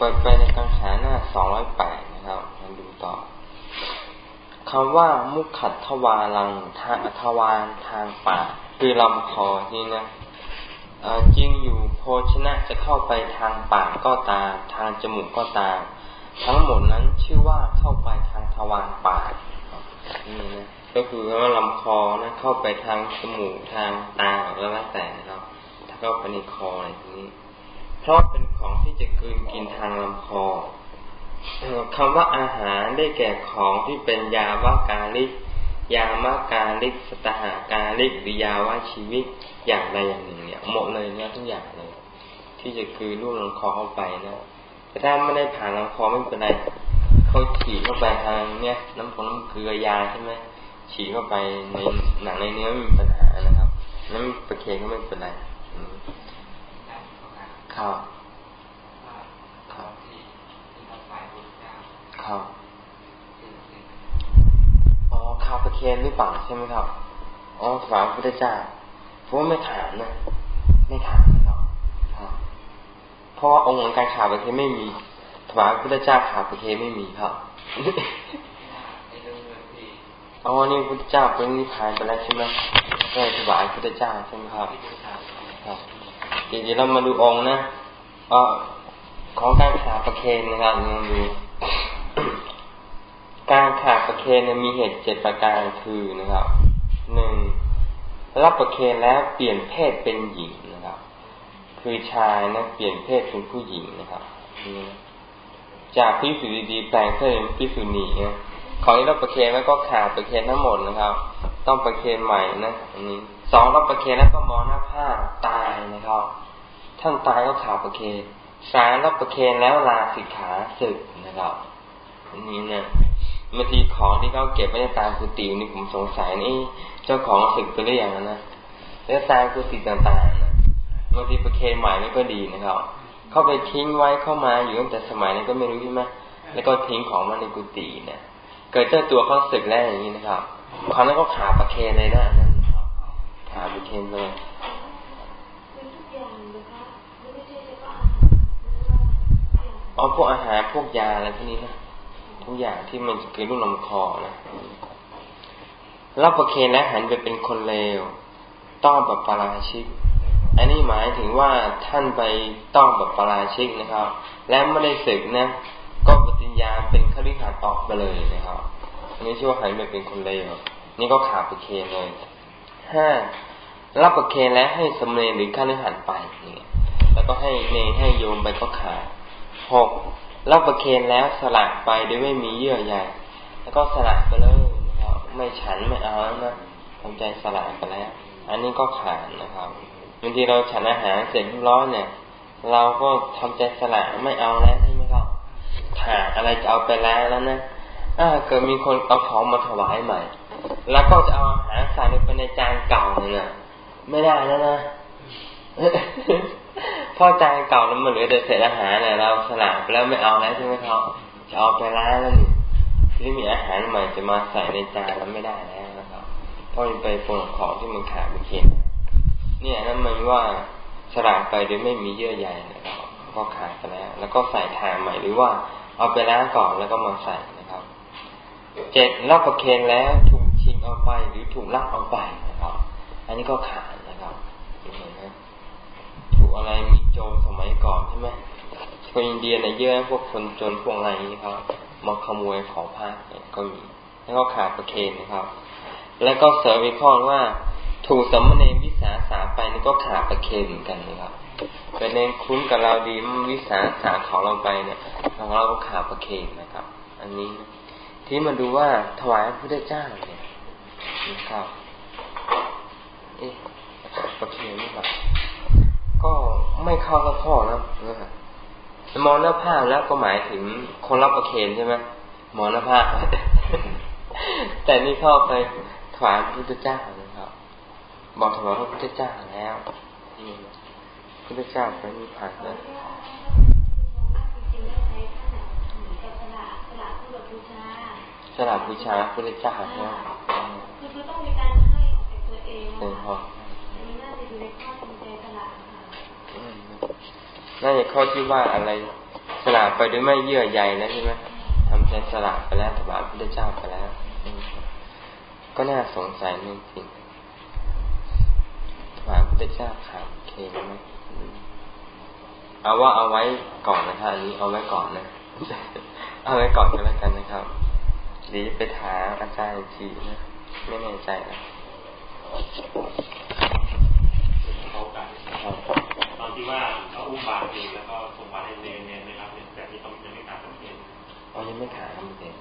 ปิดไปในกังขาหน้าสองร้อยแปดนะครับมาดูต่อคำว่ามุขขัดทวารังทางทวารทางปากคือลำคอนี่นะจริงอยู่โภชนะจะเข้าไปทางปากก็ตาม ทางจมูกก็ตาม ทั้งหมดนั้นชื่อว่าเข้าไปทางทวารปากนี่นะก็คือว่าลำคอนะเข้าไปทางจมูกทางตาแล้วแต่นะครับถ้าเข้าไปในคออะไรทีนี้ เพราะเป็นของที่จะกืนกินทางลำคอคำว่าอาหารได้แก่ของที่เป็นยาวากาลิก ยามากาลิก สตหากาลิกหรือยาว่าชีวิตอย่างใดอย่างหนึ่ง เนี่ยหมดเลยเนี่ยทุกอย่างเลย ที่จะคือลูกลำคอเข้าไปนะแต่ถ้าไม่ได้ผ่านลำคอไม่เป็นไรเขาฉีดเข้าไปทางเนี่ยน้ำผงน้ำเกลือยาใช่ไหมฉีดเข้าไปในหนังในเนื้อไม่มีปัญหานะครับน้ำประเคนก็ไม่เป็นไร ครับครับครับอ๋อคาประเคนหรือเปล่าใช่ไหมครับอ๋อฝาพุทธเจ้าเพราะว่าไม่ถามนะไม่ถามนครับเพราะว่าองค์ของการขาประเคนไม่มีถวายพุทธเจ้าขาประเคนไม่มีครับอ๋อนี่พุทธเจ้าเป็นนิพพานไปแล้วใช่ไหมก็ถวายพุทธเจ้าใช่ไหมครับครับ เดี๋ยวเรามาดูองค์นะอของการขาประเคนนะครับมาดูการขาประเคนมีเหตุเจ็ดประการคือนะครับหนึ่งรับประเคนแล้วเปลี่ยนเพศเป็นหญิงนะครับ คือชายนะเปลี่ยนเพศเป็นผู้หญิงนะครับจากพิสุดีแปลงเพศเป็นพิสุนีนะของที่รับประเคนแล้วก็ขาดประเคนทั้งหมดนะครับ ต้องประเคนใหม่นะอันนี้ สองรับประเคนแล้วก็มอหน้าผ้าตายนะครับท่านตายก็ข่าดประเคนสามรับประเคนแล้วลาสิกขาศึกนะครับอันนี้เนี่ยบางทีของที่เขาเก็บไว้ในตามกุฏินี่ผมสงสัยนี่เจ้าของศึกไปหรือยังนะแล้วตามกุฏิต่างๆนะบางทีประเคนใหม่นี่ก็ดีนะครับเข้าไปทิ้งไว้เข้ามาอยู่ตั้งแต่สมัยนั้นก็ไม่รู้ใช่ไหมแล้วก็ทิ้งของมาในกุฏิเนี่ยเกิดเจ้าตัวเขาศึกแล้วอย่างนี้นะครับเขานั้นก็ขาประเคนเลยนะ นั่นขาประเคนเลยอ๋อพวกอาหารพวกยาอะไรพวกนี้นะทุกอย่างที่มันจะเกิดรูปลำคอนะรับประเคนและหันไปเป็นคนเลว ต้องแบบปาราชิก อันนี้หมายถึงว่าท่านไปต้องแบบปาราชิกนะครับ และไม่ได้ศึกนะ ก็ปฏิญญาเป็นคฤหัสถ์ออกไปเลยนะครับ อันนี้ชื่อว่าหันไปเป็นคนเลว นี่ก็ขาประเคนเลย ห้ารับประเคนและให้สมเนหรือคฤหัสถ์ไปนี่แล้วก็ให้เนให้โยมไปก็ขาดหกรับประเคนแล้วสลัดไปโดยไม่มีเยื่อใยแล้วก็สลัดไปเลยนะครับไม่ฉันไม่เอาแล้วนะทำใจสลัดไปแล้ว อันนี้ก็ขาดนะครับบางทีเราฉันอาหารเสร็จร้อนเนี่ย เราก็ทำใจสลัดไม่เอาแล้วใช่ไหมครับขาดอะไรจะเอาไปแล้วแล้วนะถ้าเกิดมีคนเอาของมาถวายใหม่ แล้วก็จะเอาอาหารใส่ไปในจานเก่าเนี่ยไม่ได้แล้วนะพ่อจานเก่านั้นมันเหลือแต่เศษอาหารเนี่ยเราสลัไปแล้วไม่เอาแล้วใช่ไหมครับจะเอาไปล้างแล้วนี่ที่มีอาหารใหม่จะมาใส่ในจานแล้วไม่ได้แล้วนะครับเพราะมันไปปนของที่มันขาดมันเค็มเนี่ยนั่นมันว่าสลัไปโดยไม่มีเยื่อใยนะครับก็ขาดไปแล้ว แล้วก็ใส่ทางใหม่หรือว่าเอาไปล้างก่อนแล้วก็มาใส่นะครับ เจ็ดรับประเคนแล้วถู เอาไปหรือถูกลักเอาไปนะครับ อันนี้ก็ขาดนะครับเห็นไหมถูกอะไรมีโจรสมัยก่อนใช่ไหมคนอินเดียเนี่ยเยอะพวกคนจนพวกอะไรนี้ครับมาขโมยของพระเนี่ยก็มี แล้วก็ขาดประเคนนะครับ แล้วก็เสริมอีกข้อว่าถูกสมณเณรวิสาสาไปนี่ก็ขาดประเคนเหมือนกันนะครับเป็นเองคุ้นกับเราดีวิสาสาของเราไปเนี่ยของเราก็ขาดประเคนนะครับ อันนี้ที่มาดูว่าถวายพระพุทธเจ้าเนี่ย นะครับเอ๊ะประเคนหรือเปล่าก็ไม่เข้ากับพ่อนะมองหน้าผ้าแล้วก็หมายถึงคนรับประเคนใช่ไหมมองหน้าผ้าแต่นี่เข้าไปถวายพระพุทธเจ้านะครับ บอกถวายพระพุทธเจ้าแล้วพุทธเจ้าไปนิพพานแล้ว ละบูชาพุทธเจ้าแล้วคือต้องมีการให้ออกจากตัวเองเป็นพอน่าจะอยู่ในข้อสนใจสละน่าจะข้อที่ว่าอะไรสละไปด้วยไม่เยื่อใยแล้วใช่ไหมทำใจสละไปแล้วถวายพระเจ้าไปแล้ว ก็น่าสงสัยจริงถวายพระเจ้าขาดเคไหมเอาว่าเอาไว้ก่อนนะครับอันนี้เอาไว้ก่อนนะ เอาไว้ก่อนก็แล้วกันนะครับ เดี๋ยวไปถามอาจารย์อีกทีนะไม่แน่ใจนะตอนที่ว่าเขาอุ้มบาตรเองแล้วก็ส่งบาตรให้เนรเนรนะครับแต่ที่ต้องยังไม่ขาดต้องเนรอ๋อยังไม่ขาดครับเนร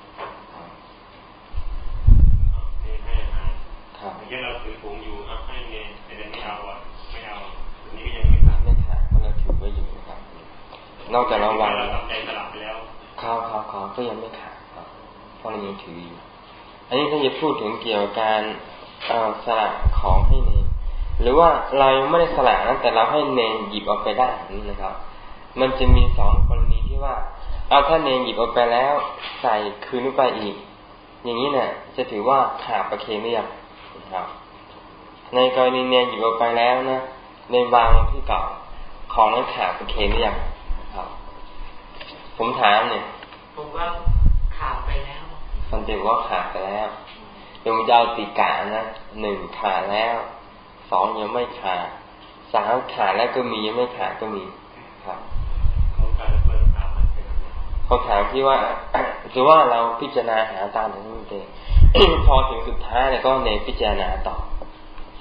เนรให้อาหารครับอย่างเช่นเราถือถุงอยู่ให้เนรแต่เนรไม่เอาอะไม่เอานี่ก็ยังไม่ขาดไม่ขาดเพราะเราถือไว้อยู่นะครับ นอกจากเราวางเราทำใจสลับไปแล้วครับครับครับก็ยังไม่ขาด ครับเพราะเรายังถืออยู่อันนี้ถ้าจะพูดถึงเกี่ยวกับการสละของให้เนรหรือว่าเราไม่ได้สละนะแต่เราให้เนรหยิบออกไปได้นี่นะครับ มันจะมีสองกรณีที่ว่า เอาถ้าเนรหยิบออกไปแล้วใส่คืนไปอีก อย่างนี้เนี่ยจะถือว่าขาดประเคนหรือยังนะครับ ในกรณีเนรหยิบออกไปแล้วนะในวางที่เก่าของนั้นขาดประเคนหรือยังครับ ผมถามเนี่ยผมว่า แล้วฟันเดว่าขาดไปแล้วเดี๋ยมจะเอาตีกานะหนึ่งขาดแล้วสองยังไม่ขาดสามขาดแล้วก็มียังไม่ขาดก็มีครับเขาถามที่ว่าคือว่าเราพิจารณาหาตามที่นี่เองพอถึงสุดท้ายเนี่ยก็เนพิจารณาต่อ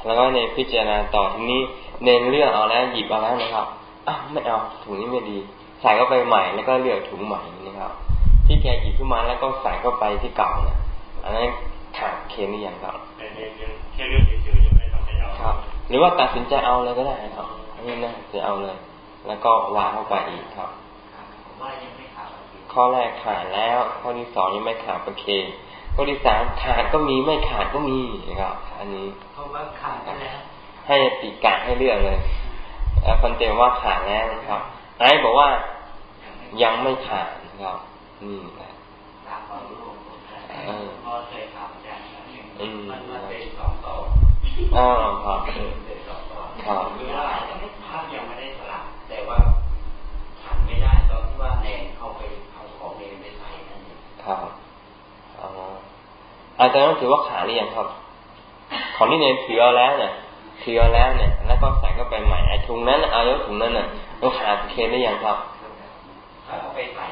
แล้วก็เนพิจารณาต่อทีนี้เน้นเลือกเอาแล้วหยิบเอาแล้วนะครับอ้าวไม่เอาถุงนี้ไม่ดี ใส่เข้าไปใหม่แล้วก็เลือกถุงใหม่นะครับ ที่แกหยิบขึ้นมาแล้วก็ใส่เข้าไปที่เก่าเนี่ยอันนั้นขาดเคนหรือยังครับแค่เลือกเฉยๆยังไม่ต้องไปเอาครับ หรือว่าตัดสินใจเอาเลยก็ได้ครับ อันนี้นะจะเอาเลย แล้วก็วางเข้าไปอีกครับข้อแรกขาดแล้ว ข้อที่สองยังไม่ขาดโอเคนข้อที่สามขาดก็มีไม่ขาดก็มีนะครับ อันนี้เขาว่าขาดแล้วให้ติกาให้เลือกเลยคนเต็มว่าขาดแล้วนะครับไอ้บอกว่ายังไม่ขาดนะครับ นี่แหละเออมันมันเป็นสองต่ออ๋อครับครับคือว่าภาพยังไม่ได้สลับแต่ว่าฉันไม่ได้ตอนที่ว่าแนนเข้าไปเอาของเนนไปใส่นั่นเองครับอ๋ออาจารย์ต้องถือว่าขาหรือยังครับ ของที่เนนถือเอาแล้วเนี่ยถือเอาแล้วเนี่ย แล้วก็ใส่เข้าไปใหม่ไอ้ถุงนั้นเอายกถุงนั้นน่ะต้องขาดเคนได้ยังครับเอาไปใส่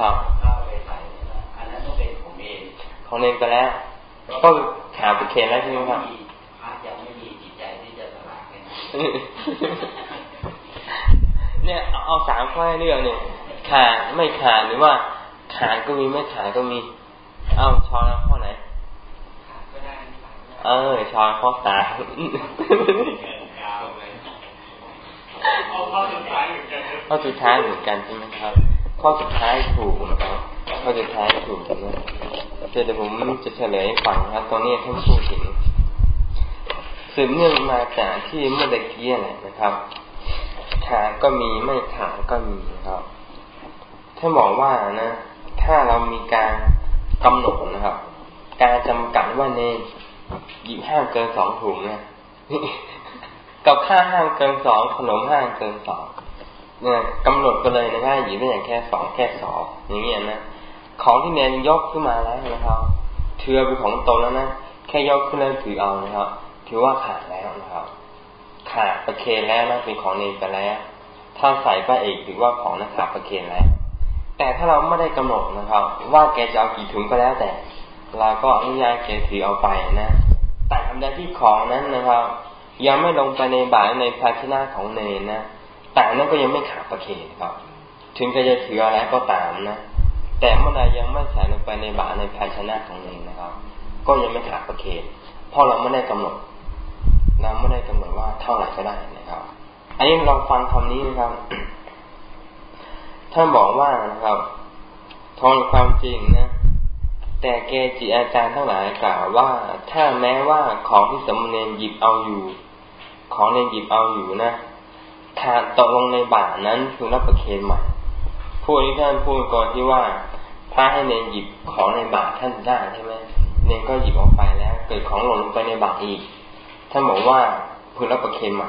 ครับเอาไปใส่อันนั้นต้องเป็นของเนนของเนนไปแล้ว ก็ขาไปเคนแล้วใช่ไหมครับพระยังไม่มีจิตใจที่จะสละเนี่ยเอาสามข้อให้เลือกเนี่ยขาดไม่ขาดหรือว่าขาดก็มีไม่ขาดก็มี เอาชอนข้อไหนเออชอนข้อสามข้อสุดท้ายเหมือนกันใช่ไหมครับ ข้อสุดท้ายถูกนะครับข้อสุดท้ายถูกนะเดี๋ยวผมจะเฉลยฟังครับตอนนี้ท่านผู้ถึงสืบเนื่องมาจากที่เมื่อตะกี้แหละนะครับขาก็มีไม่ขาก็มีครับถ้าบอกว่านะ ถ้าเรามีการกำหนดนะครับ การจำกัดว่าเนหยิบห้ามเกินสองถุงนะกับข้าห้ามเกินสองขนมห้ามเกินสอง นี่ยกำหนดไปเลยนะครับหยิบได้อย่างแค่สองแค่สองอย่างเงี้ยนะของที่เนนยกขึ้นมาแล้วนะครับถือเป็นของตนแล้วนะแค่ยกขึ้นแล้วถือเอานะครับ ถือว่าขาดแล้วนะครับ ขาดประเคนแล้วนะเป็นของเนนไปแล้ว ถ้าใส่ก็เอกถือว่าของนั้นขาดประเคนแล้ว แต่ถ้าเราไม่ได้กำหนดนะครับ ว่าแกจะเอากี่ถุงก็แล้วแต่เราก็อนุญาตแกถือเอาไปนะแต่ทำได้ที่ของนั้นนะครับ ยังไม่ลงไปในบาตในภาชนะของเนนนะ แต่นั้นก็ยังไม่ขาดประเคนครับ ถึงแกจะถืออะไรก็ตามนะ แต่เมื่อใดยังไม่ใส่ลงไปในบาในภาชนะของเองนะครับ ก็ยังไม่ขาดประเคนเพราะเราไม่ได้กำหนดเราไม่ได้กำหนดว่าเท่าไหร่ก็ได้นะครับ อันนี้เราฟังคำนี้นะครับท่านบอกว่านะครับทองความจริงนะแต่เกจิอาจารย์ทั้งหลายกล่าวว่า ถ้าแม้ว่าของที่สมณเณรหยิบเอาอยู่ ของเนรหยิบเอาอยู่นะ ขาดตกลงในบาทนั้นคือรับประเคนใหม่ผู้นี้ท่านพูดก่อนที่ว่าพระให้เนนหยิบของในบาตรท่านได้ใช่ไหมเนนก็หยิบออกไปแล้ว เกิดของหล่นลงไปในบาตรอีก ท่านบอกว่าพึงรับประเคนใหม่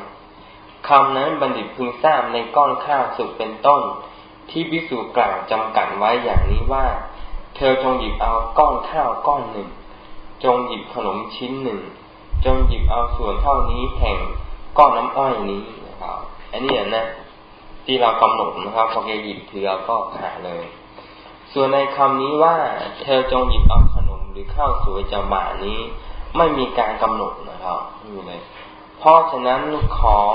คำนั้นบัณฑิตพึงทราบในก้อนข้าวสุกเป็นต้น ที่พิสูจกล่าวจำกัดไว้อย่างนี้ว่า เธอจงหยิบเอาก้อนข้าวก้อนหนึ่ง จงหยิบขนมชิ้นหนึ่ง จงหยิบเอาส่วนเท่านี้แห่งก้อนน้ำอ้อยนี้นะครับ อันนี้นะที่เรากำหนดนะครับพอแกหยิบถือก็ขาเลย ส่วนในคำนี้ว่าเธอจงหยิบเอาขนมหรือข้าวสวยจากบาทนี้ ไม่มีการกำหนดนะครับไม่มีเลยเพราะฉะนั้นของ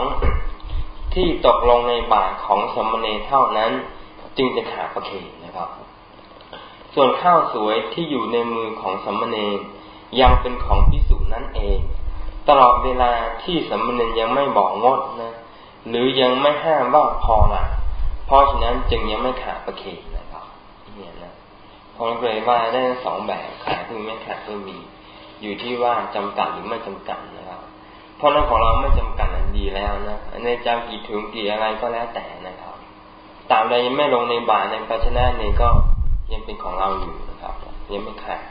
ที่ตกลงในบาทของสมณเณรเท่านั้น จึงจะขาดประเคนนะครับ ส่วนข้าวสวยที่อยู่ในมือของสมณเณรยังเป็นของพิสุนั่นเอง ตลอดเวลาที่สมณเณรยังไม่บอกงดนะ หรือยังไม่ห้ามว่าพอละเพราะฉะนั้นจึงยังไม่ขาดประเคนนะครับเนี่ยนะพอเลยว่าได้สองแบบขาดคือไม่ขาดก็มี อยู่ที่ว่าจำกัดหรือไม่จำกัดนะครับ เพราะนั้นของเราไม่จำกัดอันดีแล้วนะในจำกี่ถุงกี่อะไรก็แล้วแต่นะครับตามใดยังไม่ลงในบาตในภาชนะนี้ก็ยังเป็นของเราอยู่นะครับ ยังไม่ขาด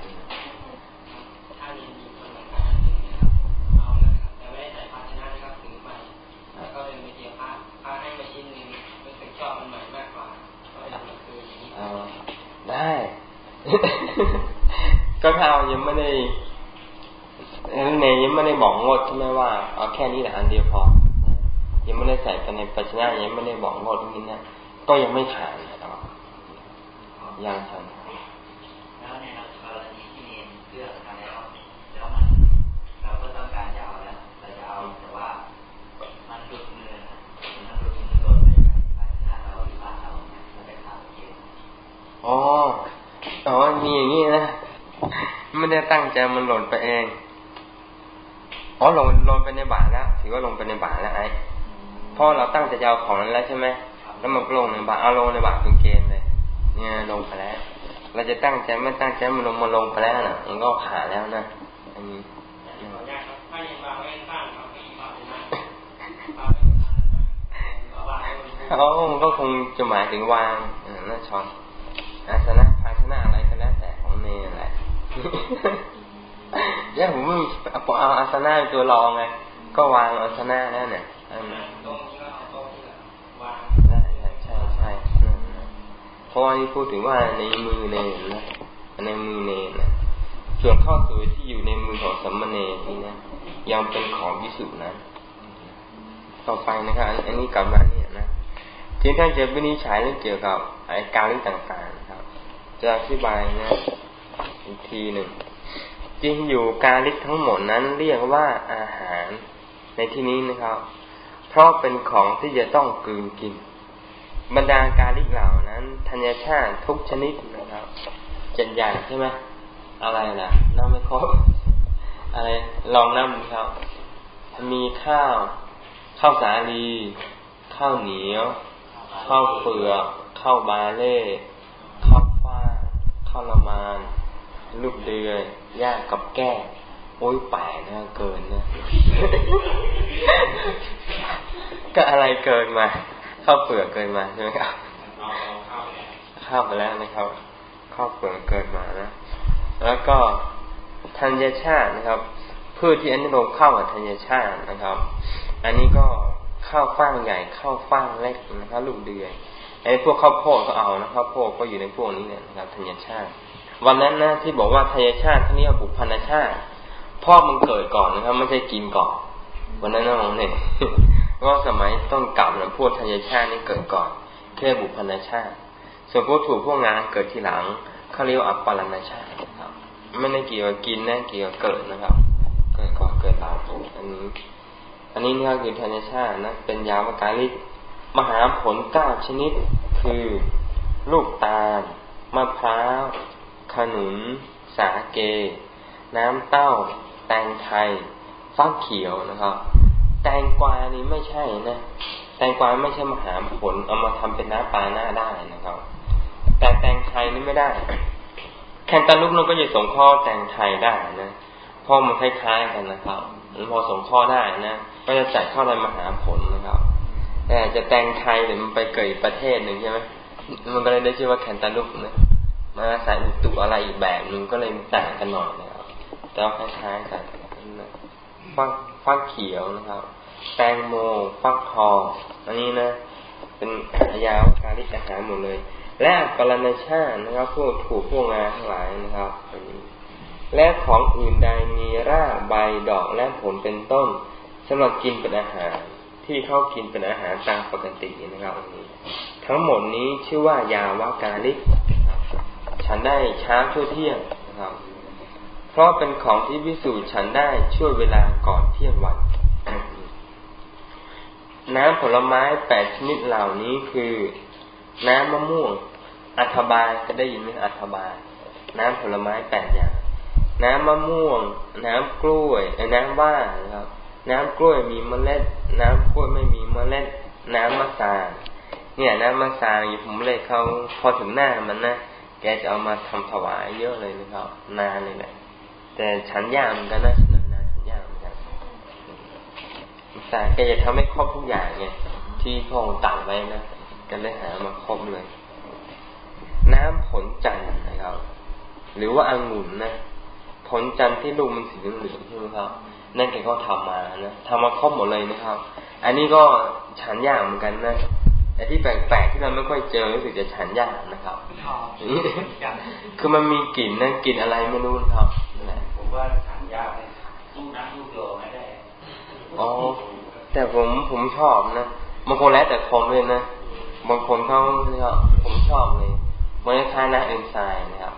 ได้ ก็ถ้าเรายังไม่ได้เนยังไม่ได้บอกงดใช่ไหมว่าเอาแค่นี้แหละอันเดียวพอ ยังไม่ได้ใส่ไปในปัจจุบันยังไม่ได้บอกงดตรงนี้นะก็ยังไม่ขายนะครับยังใช่แล้วในกรณีที่เนเลือกแล้วแล้วมันเราก็ต้องการจะเอาแล้วเราจะเอาแต่ว่ามันหลุดมือมันหลุดมือโดนไปถ้าเราหรือว่าเราเราจะขาดเอง อ๋ออ๋อมีอย่างนี้นะไม่ได้ตั้งใจมันหล่นไปเอง อ๋อลงลงไปในบาทแล้วถือว่าลงไปในบาทแล้วไอ้พราะเราตั้งใจจะเอาของนั้นแล้วใช่ไหมแล้วมันลงในบาทเอาลงในบาทเป็นเกณฑ์เลย เนี่ยลงไปแล้ว เราจะตั้งใจไม่ตั้งใจมันลงมาลงไปแล้วนะมันก็ขาดแล้วนะอันนี้เขาก็คงจะหมายถึงวางน่าช้อน อาสนะภาชนะอะไรก็แล้วแต่ของเมย์แหละเนี่ยผมเอาอาสนะตัวรองไง ก็วางอาสนะแล้วเนี่ยใช่ใช่ใช่เพราะว่านี่พูดถึงว่าในมือเนรนะในมือเนรนะส่วนข้อสวยที่อยู่ในมือของสัมมาเนนี่นะยังเป็นของพิสุนะ ต่อไปนะครับ อันนี้กลับมาเนี่ยนะที่ท่านจะวินิจฉัยเรื่องเกี่ยวกับไอ้การลิต่างๆครับ จะอธิบายนะ อีกทีหนึ่งจริงอยู่การลิทั้งหมดนั้นเรียกว่าอาหารในที่นี้นะครับ เพราะเป็นของที่จะต้องกลืนกิน บรรดาการลิกเหล่านั้นธัญชาติทุกชนิดนะครับเจ็ดอย่างใช่ไหมอะไรนะน้ำไม่ครบอะไรลองน้ำครับมีข้าวข้าวสาลี ข้าวเหนียว ข้าวเปลือกข้าวบาเล่ ข้าวละมานลูกเดือยย่างกับแก้โอ้ยแปลนะเกินนะ ก็อะไรเกินมาข้าวเปลือกเกินมาใช่ไหมครับข้าวไปแล้วนะครับข้าวเปลือกเกินมานะแล้วก็ธัญชาตินะครับพืชที่อันนี้ลงข้ากับธัญชาตินะครับ อันนี้ก็ข้าวฟ่างใหญ่ข้าวฟ่างเล็กนะครับลูกเดือย ไอ้พวกข้าวโพดก็เอานะข้าวโพดก็อยู่ในพวกนี้เนี่ยนะครับธัญชาติ วันนั้นนะที่บอกว่าธัญชาติที่นี้บุพพนชาติพ่อมันเกิดก่อนนะครับ ไม่ใช่กินก่อน วันนั้นนะมองเนี่ยว่าสมัยต้นกลับนะพวกทายชาตินี่เกิดก่อนแค่บุพนชาติ ส่วนพวกถูกพวกงานเกิดทีหลังเขาเรียกว่าอัปปารณชาติครับ ไม่ได้เกี่ยวกับกินนะเกี่ยวกับเกิดนะครับ เกิดก่อนเกิดหลังอันนี้ อันนี้นี่คือทายชาตินะเป็นยาวการิก มหาผลเก้าชนิด คือ ลูกตาลมะพร้าว ขนุน สาเก น้ำเต้า แตงไทย ฟักเขียวนะครับ แตงกวานี่ไม่ใช่นะ แตงกวาไม่ใช่มหาผลเอามาทำเป็นน้ำปลาหน้าได้นะครับ แต่แตงไทยนี่ไม่ได้ แคนตาลูกนก็จะส่งข้อแตงไทยได้นะเพราะมันคล้ายๆกันนะครับพอส่งข้อได้นะ ก็จะจัดเข้าในมหาผลนะครับ จะแตงไทยหรือมันไปเกิดประเทศหนึ่งใช่ไหมมันก็เลยได้ชื่อว่าแคนตาลูกนะมาใส่อุตุอะไรอีกแบบหนึ่งก็เลยต่างกันหน่อยนะครับแต่คล้ายๆกันฟักฟักเขียวนะครับ แตงโมฟักทองอันนี้นะ เป็นยาวการิกอาหารหมดเลย และปรณชาตินะครับพวกถูกพวกงาทั้งหลายนะครับอันนี้และของอื่นใดมีรากใบดอกและผลเป็นต้นสำหรับกินเป็นอาหาร ที่เขากินเป็นอาหารตามปกตินะครับอันนี้ ทั้งหมดนี้ชื่อว่ายาวาการิกฉันได้เช้าชั่วเที่ยงนะครับ เพราะเป็นของที่พิสูจน์ฉันได้ช่วยเวลาก่อนเที่ยงวัน น้ำผลไม้แปดชนิดเหล่านี้คือ น้ำมะม่วง อัฐบาก็ได้ยินไหมอัฐบาน้ำผลไม้แปดอย่าง น้ำมะม่วง น้ำกล้วยน้ำว่านะครับ น้ำกล้วยมีเมล็ด น้ำกล้วยไม่มีเมล็ด น้ำมะสางเนี่ยน้ำมะสางอยู่ผมเลยเขาพอถึงหน้ามันนะแกจะเอามาทำถวายเยอะเลยนะครับนานเลยแหละแต่ฉันยากเหมือนกันนะนานฉันยากเหมือนกันแต่แกจะทำให้ครบทุกอย่างไงที่พงตังไว้นะกันเลยหามาครบเลย น้ำผลจันทร์นะครับ หรือว่าอางุ่นนะผลจันทร์ที่ลูกมันสีเหลืองใช่ไหมครับ นั่นแกก็ทำมานะทำมาครบหมดเลยนะครับ อันนี้ก็ฉันยากเหมือนกันนะไอ้ที่แปลกๆที่เราไม่ค่อยเจอรู้สึกจะฉันยากนะครับคือมันมีกลิ่นนะกลิ่นอะไรไม่รู้ครับนั่นแหละผมว่าฉันยากเลยสู้น้ำสู้โยไม่ได้อ๋อแต่ผมผมชอบนะบางคนแล้วแต่คนเลยนะบางคนเขาเนี่ยผมชอบเลยมันคล้ายนะเอนไซม์นะครับ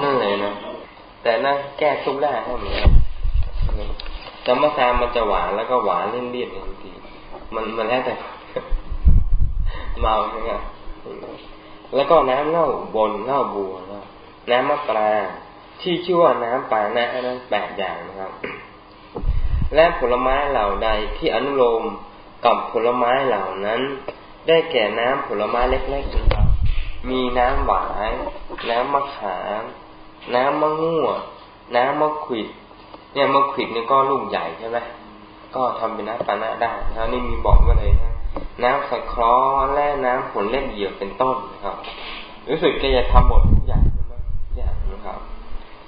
นั่นเลยนะแต่น่าแก้ทุกได้เท่านี้ แต่มะซามันจะหวานแล้วก็หวานเลี่ยนๆบางทีมันมันแล้วแต่เมาใช่ไหมแล้วก็น้ำเล่าบนเล่าบัวนะน้ำมะปรางที่ชื่อว่าน้ำปานะนั้นแปดอย่างนะครับ และผลไม้เหล่าใดที่อนุโลมกับผลไม้เหล่านั้น ได้แก่น้ำผลไม้เล็กๆนะครับมีน้ำหวาน น้ำมะขาม น้ำมะง่วน้ำมะขวิด เนี่ยมะขิดนี่ก็ลูกใหญ่ใช่ไหมก็ทำเป็นน้ำปานะได้แล้วนี่มีบอกมาเลยนะน้ำสะครอและน้ำผลเล่นเหยื่อเป็นต้นนะครับ รู้สึกแกจะทำหมดทุกอย่างนะทุกอย่างนะครับ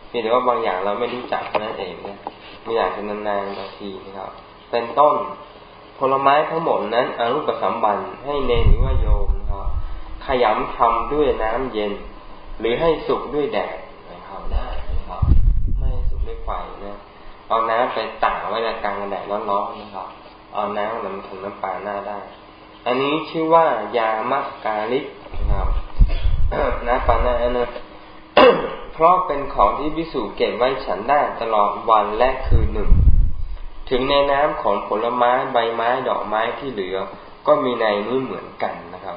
เพียงแต่ว่าบางอย่างเราไม่รู้จักนั่นเองนะม่อย่ากจะนานๆบางทีนะครับ เป็นต้นผลไม้ทั้งหมดนั้นอรุปสัมบันให้เนรหรือว่าโยมนะครับขยำทำด้วยน้ำเย็น หรือให้สุกด้วยแดดนะครับได้นะครับไม่สุกด้วยไฟนะ เอาน้ำไปตากไว้ในกลางแดดร้อนๆนะครับ เอาน้ำนั้นทำน้ำปลาหน้าได้ อันนี้ชื่อว่ายามักกาลิกนะครับน้ำปลาหน้านะเพราะเป็นของที่พิสูจเก็บไว้ฉันได้ตลอดวันและคืนหนึ่ง ถึงในน้ำของผลไม้ใบไม้ดอกไม้ที่เหลือ ก็มีในนี้เหมือนกันนะครับ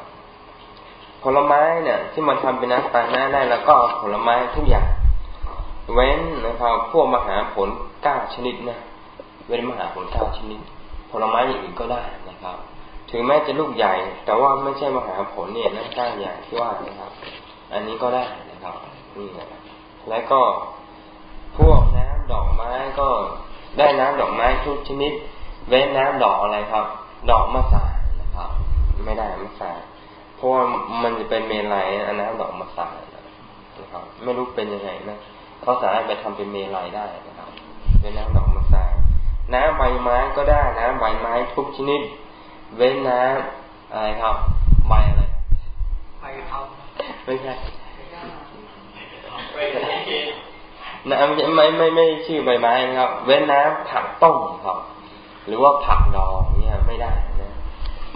ผลไม้เนี่ยที่มันทำเป็นน้ำปลาหน้าได้แล้วก็ผลไม้ทุกอย่าง เว้นนะครับ พวกมหาผล ก้าชนิดนะเว้นมหาผลเก้าชนิด ผลไม้อย่างอื่นก็ได้นะครับ ถึงแม้จะลูกใหญ่ แต่ว่าไม่ใช่มหาผลเนี่ยนั่นก้าอย่างที่ว่านะครับ อันนี้ก็ได้นะครับนี่นะแล้วก็พวกน้ำดอกไม้ก็ได้น้ำดอกไม้ทุกชนิด เว้นน้ำดอกอะไรครับ ดอกมะสานะครับ ไม่ได้มะสาเพราะว่ามันจะเป็นเมลัยอันน้ำดอกมะสานะครับ ไม่รู้เป็นยังไงนะเขาสามารถไปทำเป็นเมลัยได้นะครับ เป็นน้ำดอกมะสาน้ำใบไม้ก็ได้น้ำใบไม้ทุกชนิด เว้นน้ำอะไรครับใบอะไรใบทองไม่ใช่น้ำไม่ไม่ไม่ชื่อใบไม้นะครับ เว้นน้ำผักต้มครับ หรือว่าผักดองเนี่ยไม่ได้นะ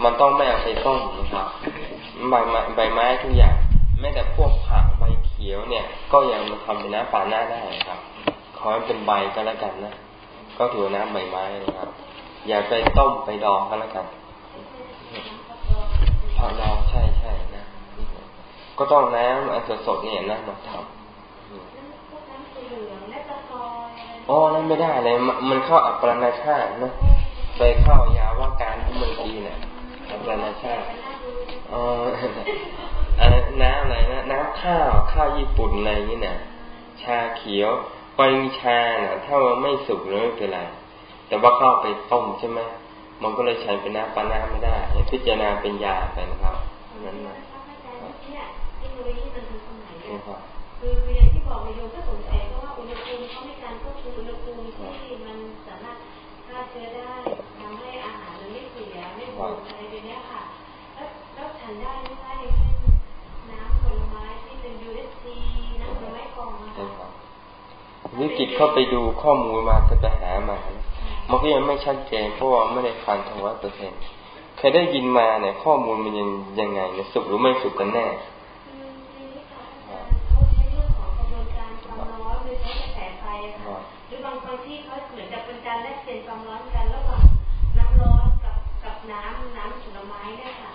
มันต้องไม่เอาไปต้มนะครับใบไม้ใบไม้ทุกอย่างแม้แต่พวกผักใบเขียวเนี่ย ก็ยังมาทำเป็นน้ำปลาหน้าได้ครับ ขอให้เป็นใบก็แล้วกันนะก็ถือน้ำใบไม้นะครับ อย่าไปต้มไปดองก็แล้วกันผักดองใช่ใช่นะก็ต้องน้ำอันสดๆเนี่ยนะมาทำอ๋อนั่นไม่ได้เลยมันเข้าอัปรณชาตินะไปเข้ายาว่าการที่เมืองจีเนี่ยอัปรณชาติอ๋อน้ำอะไรนะน้ำข้าวข้าวญี่ปุ่นอะไรอย่างนี้เนี่ยชาเขียว ปริชาเนี่ยถ้ามันไม่สุกเลยไม่เป็นไรแต่ว่าเข้าไปต้มใช่ไหมมันก็เลยใช้เป็นน้ำปลาน้ำไม่ได้พิจารณาเป็นยาไปนะครับนั้นนะคืออย่างที่บ วิจิตเข้าไปดูข้อมูลมาก็ไปหามามันก็ยังไม่ชัดเจนเพราะว่าไม่ได้ฟันทงร้อยเปอร์เซ็นต์เคยได้ยินมาเนี่ยข้อมูลมันยังยังไงเนี่ยสุขหรือไม่สุขกันแน่รือบางคนที่เขาเหมือนกับเป็นการแลกเปลี่ยนความร้อนกันระหว่างน้ำร้อนกับกับน้ำน้ำผลไม้เนี่ยค่ะ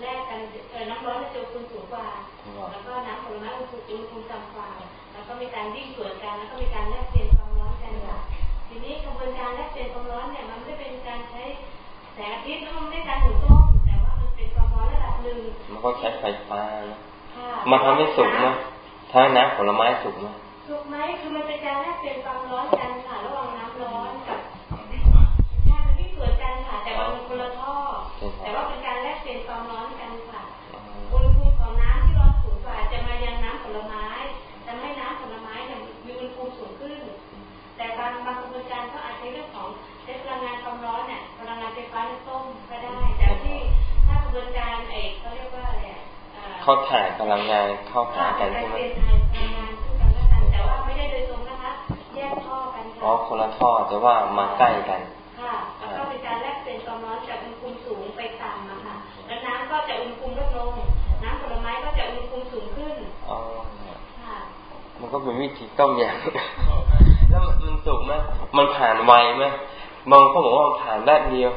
แลกกันเออน้ำร้อนจะอุณหภูมิสูงกว่าแล้วก็น้ำผลไม้อุณหภูมิอุณหภูมิต่ำกว่าแล้วก็มีการวิ่งสวนกันแล้วก็มีการแลกเปลี่ยนความร้อนกันค่ะทีนี้กระบวนการแลกเปลี่ยนความร้อนเนี่ยมันไม่เป็นการใช้ แสงอาทิตย์แล้วมันไม่ได้การหุงต้มแต่ว่ามันเป็นความร้อนระดับหนึ่งมันก็ใช้ไฟฟ้ามันทำให้สุกไหมถ้าน้ำผลไม้สุกไหมสุกไหมคือมันเป็นการแลกเปลี่ยนความร้อนกันค่ะระหว่างน้ำร้อนกับใช่มันไม่สวนกันค่ะแต่มันคนละท่อแต่ว่าเป็นการแลกเปลี่ยนความร้อนกัน วนการเอกเขาเรียกว่าอะไรเขาถ่ายพลังงานเข้าหากันใช่ไหมอ๋อคนละท่อแต่ว่ามาใกล้กันค่ะแล้วก็เป็นการแลกเปลี่ยนความร้อนจากอุณหภูมิสูงไปต่ำมาค่ะแล้วน้ำก็จะอุณหภูมิลดลง น้ำผลไม้ก็จะอุณหภูมิสูงขึ้นอ๋อค่ะมันก็เป็นวิธีต้มยำแล้วมันสุกไหมมันผ่านไวไหมบางคนบอกว่าผ่านแป๊บเดียว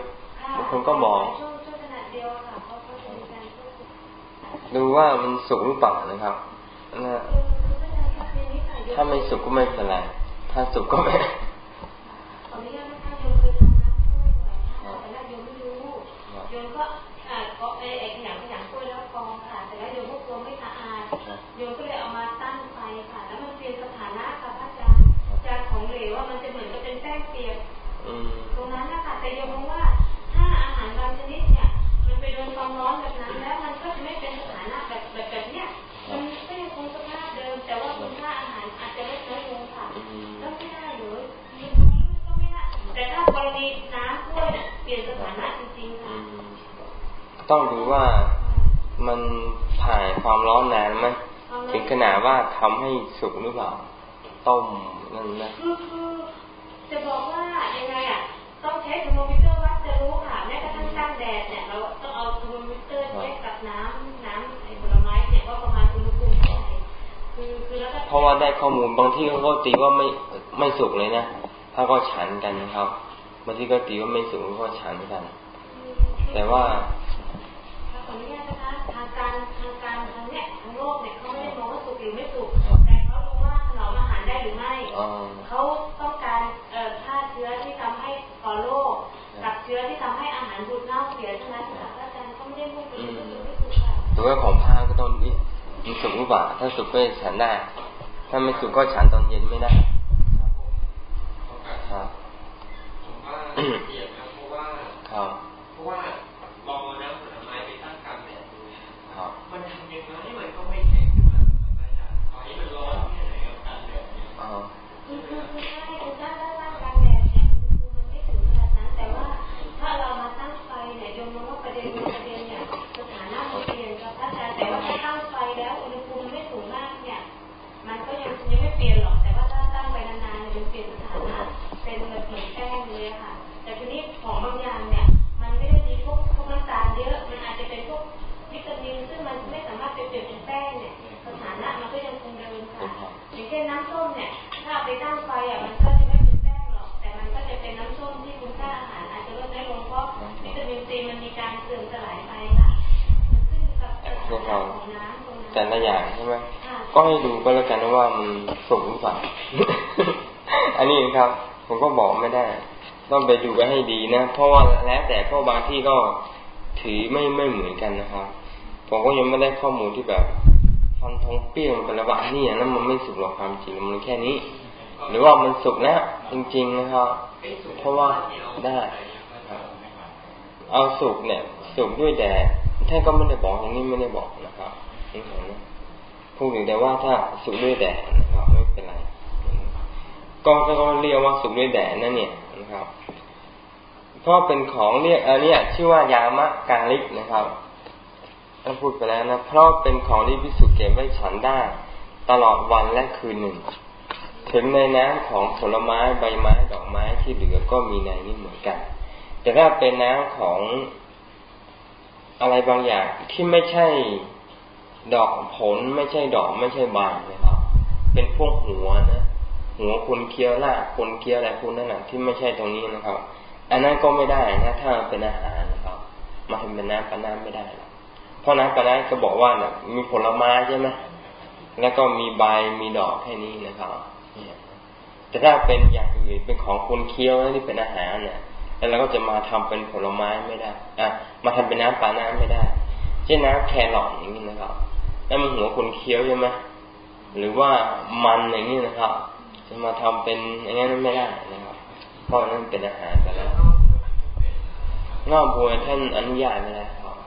บางคนก็บอก ดูว่ามันสุกหรือเปล่านะครับนะถ้าไม่สุกก็ไม่เป็นไร ถ้าสุกก็ไม่ ต้องดูว่ามันถ่ายความร้อนนานไหมถึงขนาดว่าทำให้สุกหรือเปล่า ต้มนั่นนะคือคือจะบอกว่ายังไงอะต้องใช้เทอร์โมมิเตอร์วัดจะรู้ค่ะแม้กระทั่งตั้งแดดเนี่ยเราต้องเอาเทอร์โมมิเตอร์เช็คกับน้ำน้ำไอ้ผลไม้เนี่ยว่าประมาณอุณหภูมิเท่าไหร่เพราะว่าได้ข้อมูลบางที่เขาก็ตีว่าไม่ไม่สุกเลยนะถ้าก็ฉันกันนะครับบางที่ก็ตีว่าไม่สุกก็ฉันกัน แต่ว่า มันสุกหรือเปล่าถ้าสุกก็ฉันได้ ถ้าไม่สุกก็ฉันตอนเย็นไม่ได้ครับครับ กับสถานะของน้ำตรงนั้นแต่ละอย่างใช่ไหมก็ให้ดูก็แล้วกันว่ามันสูงหรือเปล่าอันนี้ครับ ผมก็บอกไม่ได้ ต้องไปดูกันให้ดีนะ เพราะว่าแล้วแต่เพราะบางที่ก็ถือไม่ไม่เหมือนกันนะครับ ผมก็ยังไม่ได้ข้อมูลที่แบบฟันทงเปี้ยงเป็นระบาดนี่นั่นมันไม่สุกหรอกความจริงมันแค่นี้ หรือว่ามันสุกแล้วจริง ๆนะครับ เพราะว่าได้เอาสุกเนี่ย สุกด้วยแดด ท่านก็ไม่ได้บอกอย่างนี้ไม่ได้บอกนะครับพูดถึงแต่ว่าถ้าสุกด้วยแดดนะครับไม่เป็นไรก็ก็เรียกว่าสุกด้วยแดดนั่นเนี่ยนะครับเพราะเป็นของเรียกอันนี้ชื่อว่ายามะกาลิกนะครับท่านพูดไปแล้วนะเพราะเป็นของที่พิสุเก็บไว้ฉันได้ตลอดวันและคืนหนึ่ง ถึงในน้ำของผลไม้ใบไม้ดอกไม้ที่เหลือก็มีในนี้เหมือนกัน แต่ถ้าเป็นน้ำของ อะไรบางอย่างที่ไม่ใช่ดอกผลไม่ใช่ดอกไม่ใช่ใบนะครับ เป็นพวกหัวนะ หัวคนเคี้ยวละคนเคี้ยวอะไรพวกนั้นนะที่ไม่ใช่ตรงนี้นะครับ อันนั้นก็ไม่ได้นะถ้าเป็นอาหารนะครับมาทำเป็นน้ำปลาน้ำไม่ได้เพราะน้ำปลาน้ำก็บอกว่าเนี่ยมีผลไม้ใช่ไหมแล้วก็มีใบมีดอกแค่นี้นะครับแต่ถ้าเป็นอย่างอื่นเป็นของคนเคี้ยวนี่เป็นอาหารเนี่ย แล้วเราก็จะมาทำเป็นผลไม้ไม่ได้ อะ มาทำเป็นน้ำปลาน้ำไม่ได้ เช่นน้ำแครอทอย่างนี้นะครับแล้วมันหัวคนเคี้ยวใช่ไหมหรือว่ามันอย่างนี้นะครับ จะมาทำเป็นอย่างนั้นไม่ได้นะครับ เพราะนั้นเป็นอาหารไปแล้วนอกบัวท่านอนุญาตไปแล้วครับ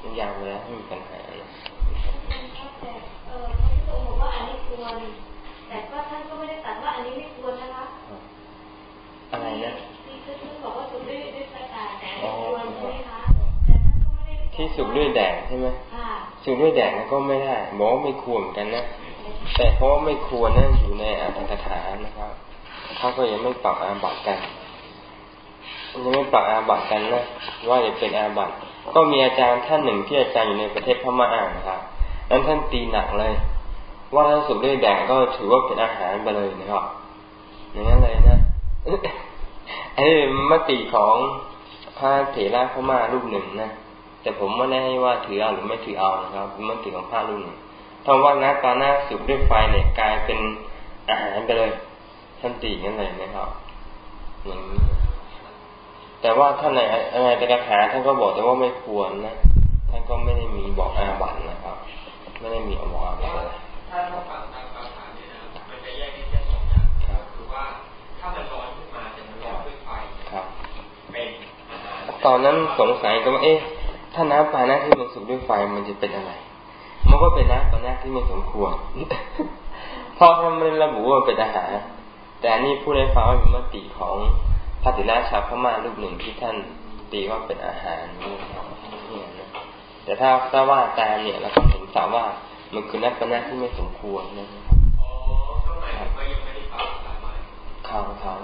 อนุญาตไปแล้วไม่มีปัญหานะแต่ก็ท่านก็ไม่ได้ตัดว่าอันนี้ไม่ควรนะคะอะไรนะ ที่สุกด้วยแดดใช่ไหมสุกด้วยแดดก็ไม่ได้บอกว่าไม่ควรกันนะแต่เพราะว่าไม่ควรนั่นอยู่ในอัตถกถานะครับเขาก็ยังไม่ปรับอาบัตกันยังไม่ปรับอาบัตกันนะว่าจะเป็นอาบัตก็มีอาจารย์ท่านหนึ่งที่อาจารย์อยู่ในประเทศพม่านะครับนั้นท่านตีหนักเลย ว่าถ้าสุกด้วยแดดก็ถือว่าเป็นอาหารไปเลยนะครับอย่างนั้นเลยนะอันนี้มติของพ ระเถระพม่ารูปหนึ่งนะแต่ผมไม่ได้ให้ว่าถือเอาหรือไม่ถือเอานะครับมันถือของพระรุ่นหนึ่งถ้าว่าน้ำปาหน้าสุกด้วยไฟเนี่ยกลายเป็นอาหารไปเลยท่านตีกันเลยนะครับอย่างนี้แต่ว่าท่านในอะไรแต่กระถาท่านก็บอกแต่ว่าไม่ควรนะท่านก็ไม่ได้มีบอกอาบัตนะครับ ไม่ได้มีบอกอาบัตอะ ตอนนั้นสงสัยก็ว่าเอ๊ะถ้าน้ำปานะที่มันสุกด้วยไฟมันจะเป็นอะไร มันก็เป็นน้ำปานะที่ไม่สมควรเพราะท่านไม่ระบุว่าเป็นอาหาร แต่อันนี้ผู้ใดฟังว่ามีมติของพระติราชาพม่ารูปหนึ่งที่ท่านตีว่าเป็นอาหารนี่นะแต่ถ้าถ้าว่าตามเนี่ยแล้วก็เห็นสาว่ามันคือน้ำปานะที่ไม่สมควรนะครับอ๋อก็หมายถึงว่ายังไม่ได้ปรับเขาเขา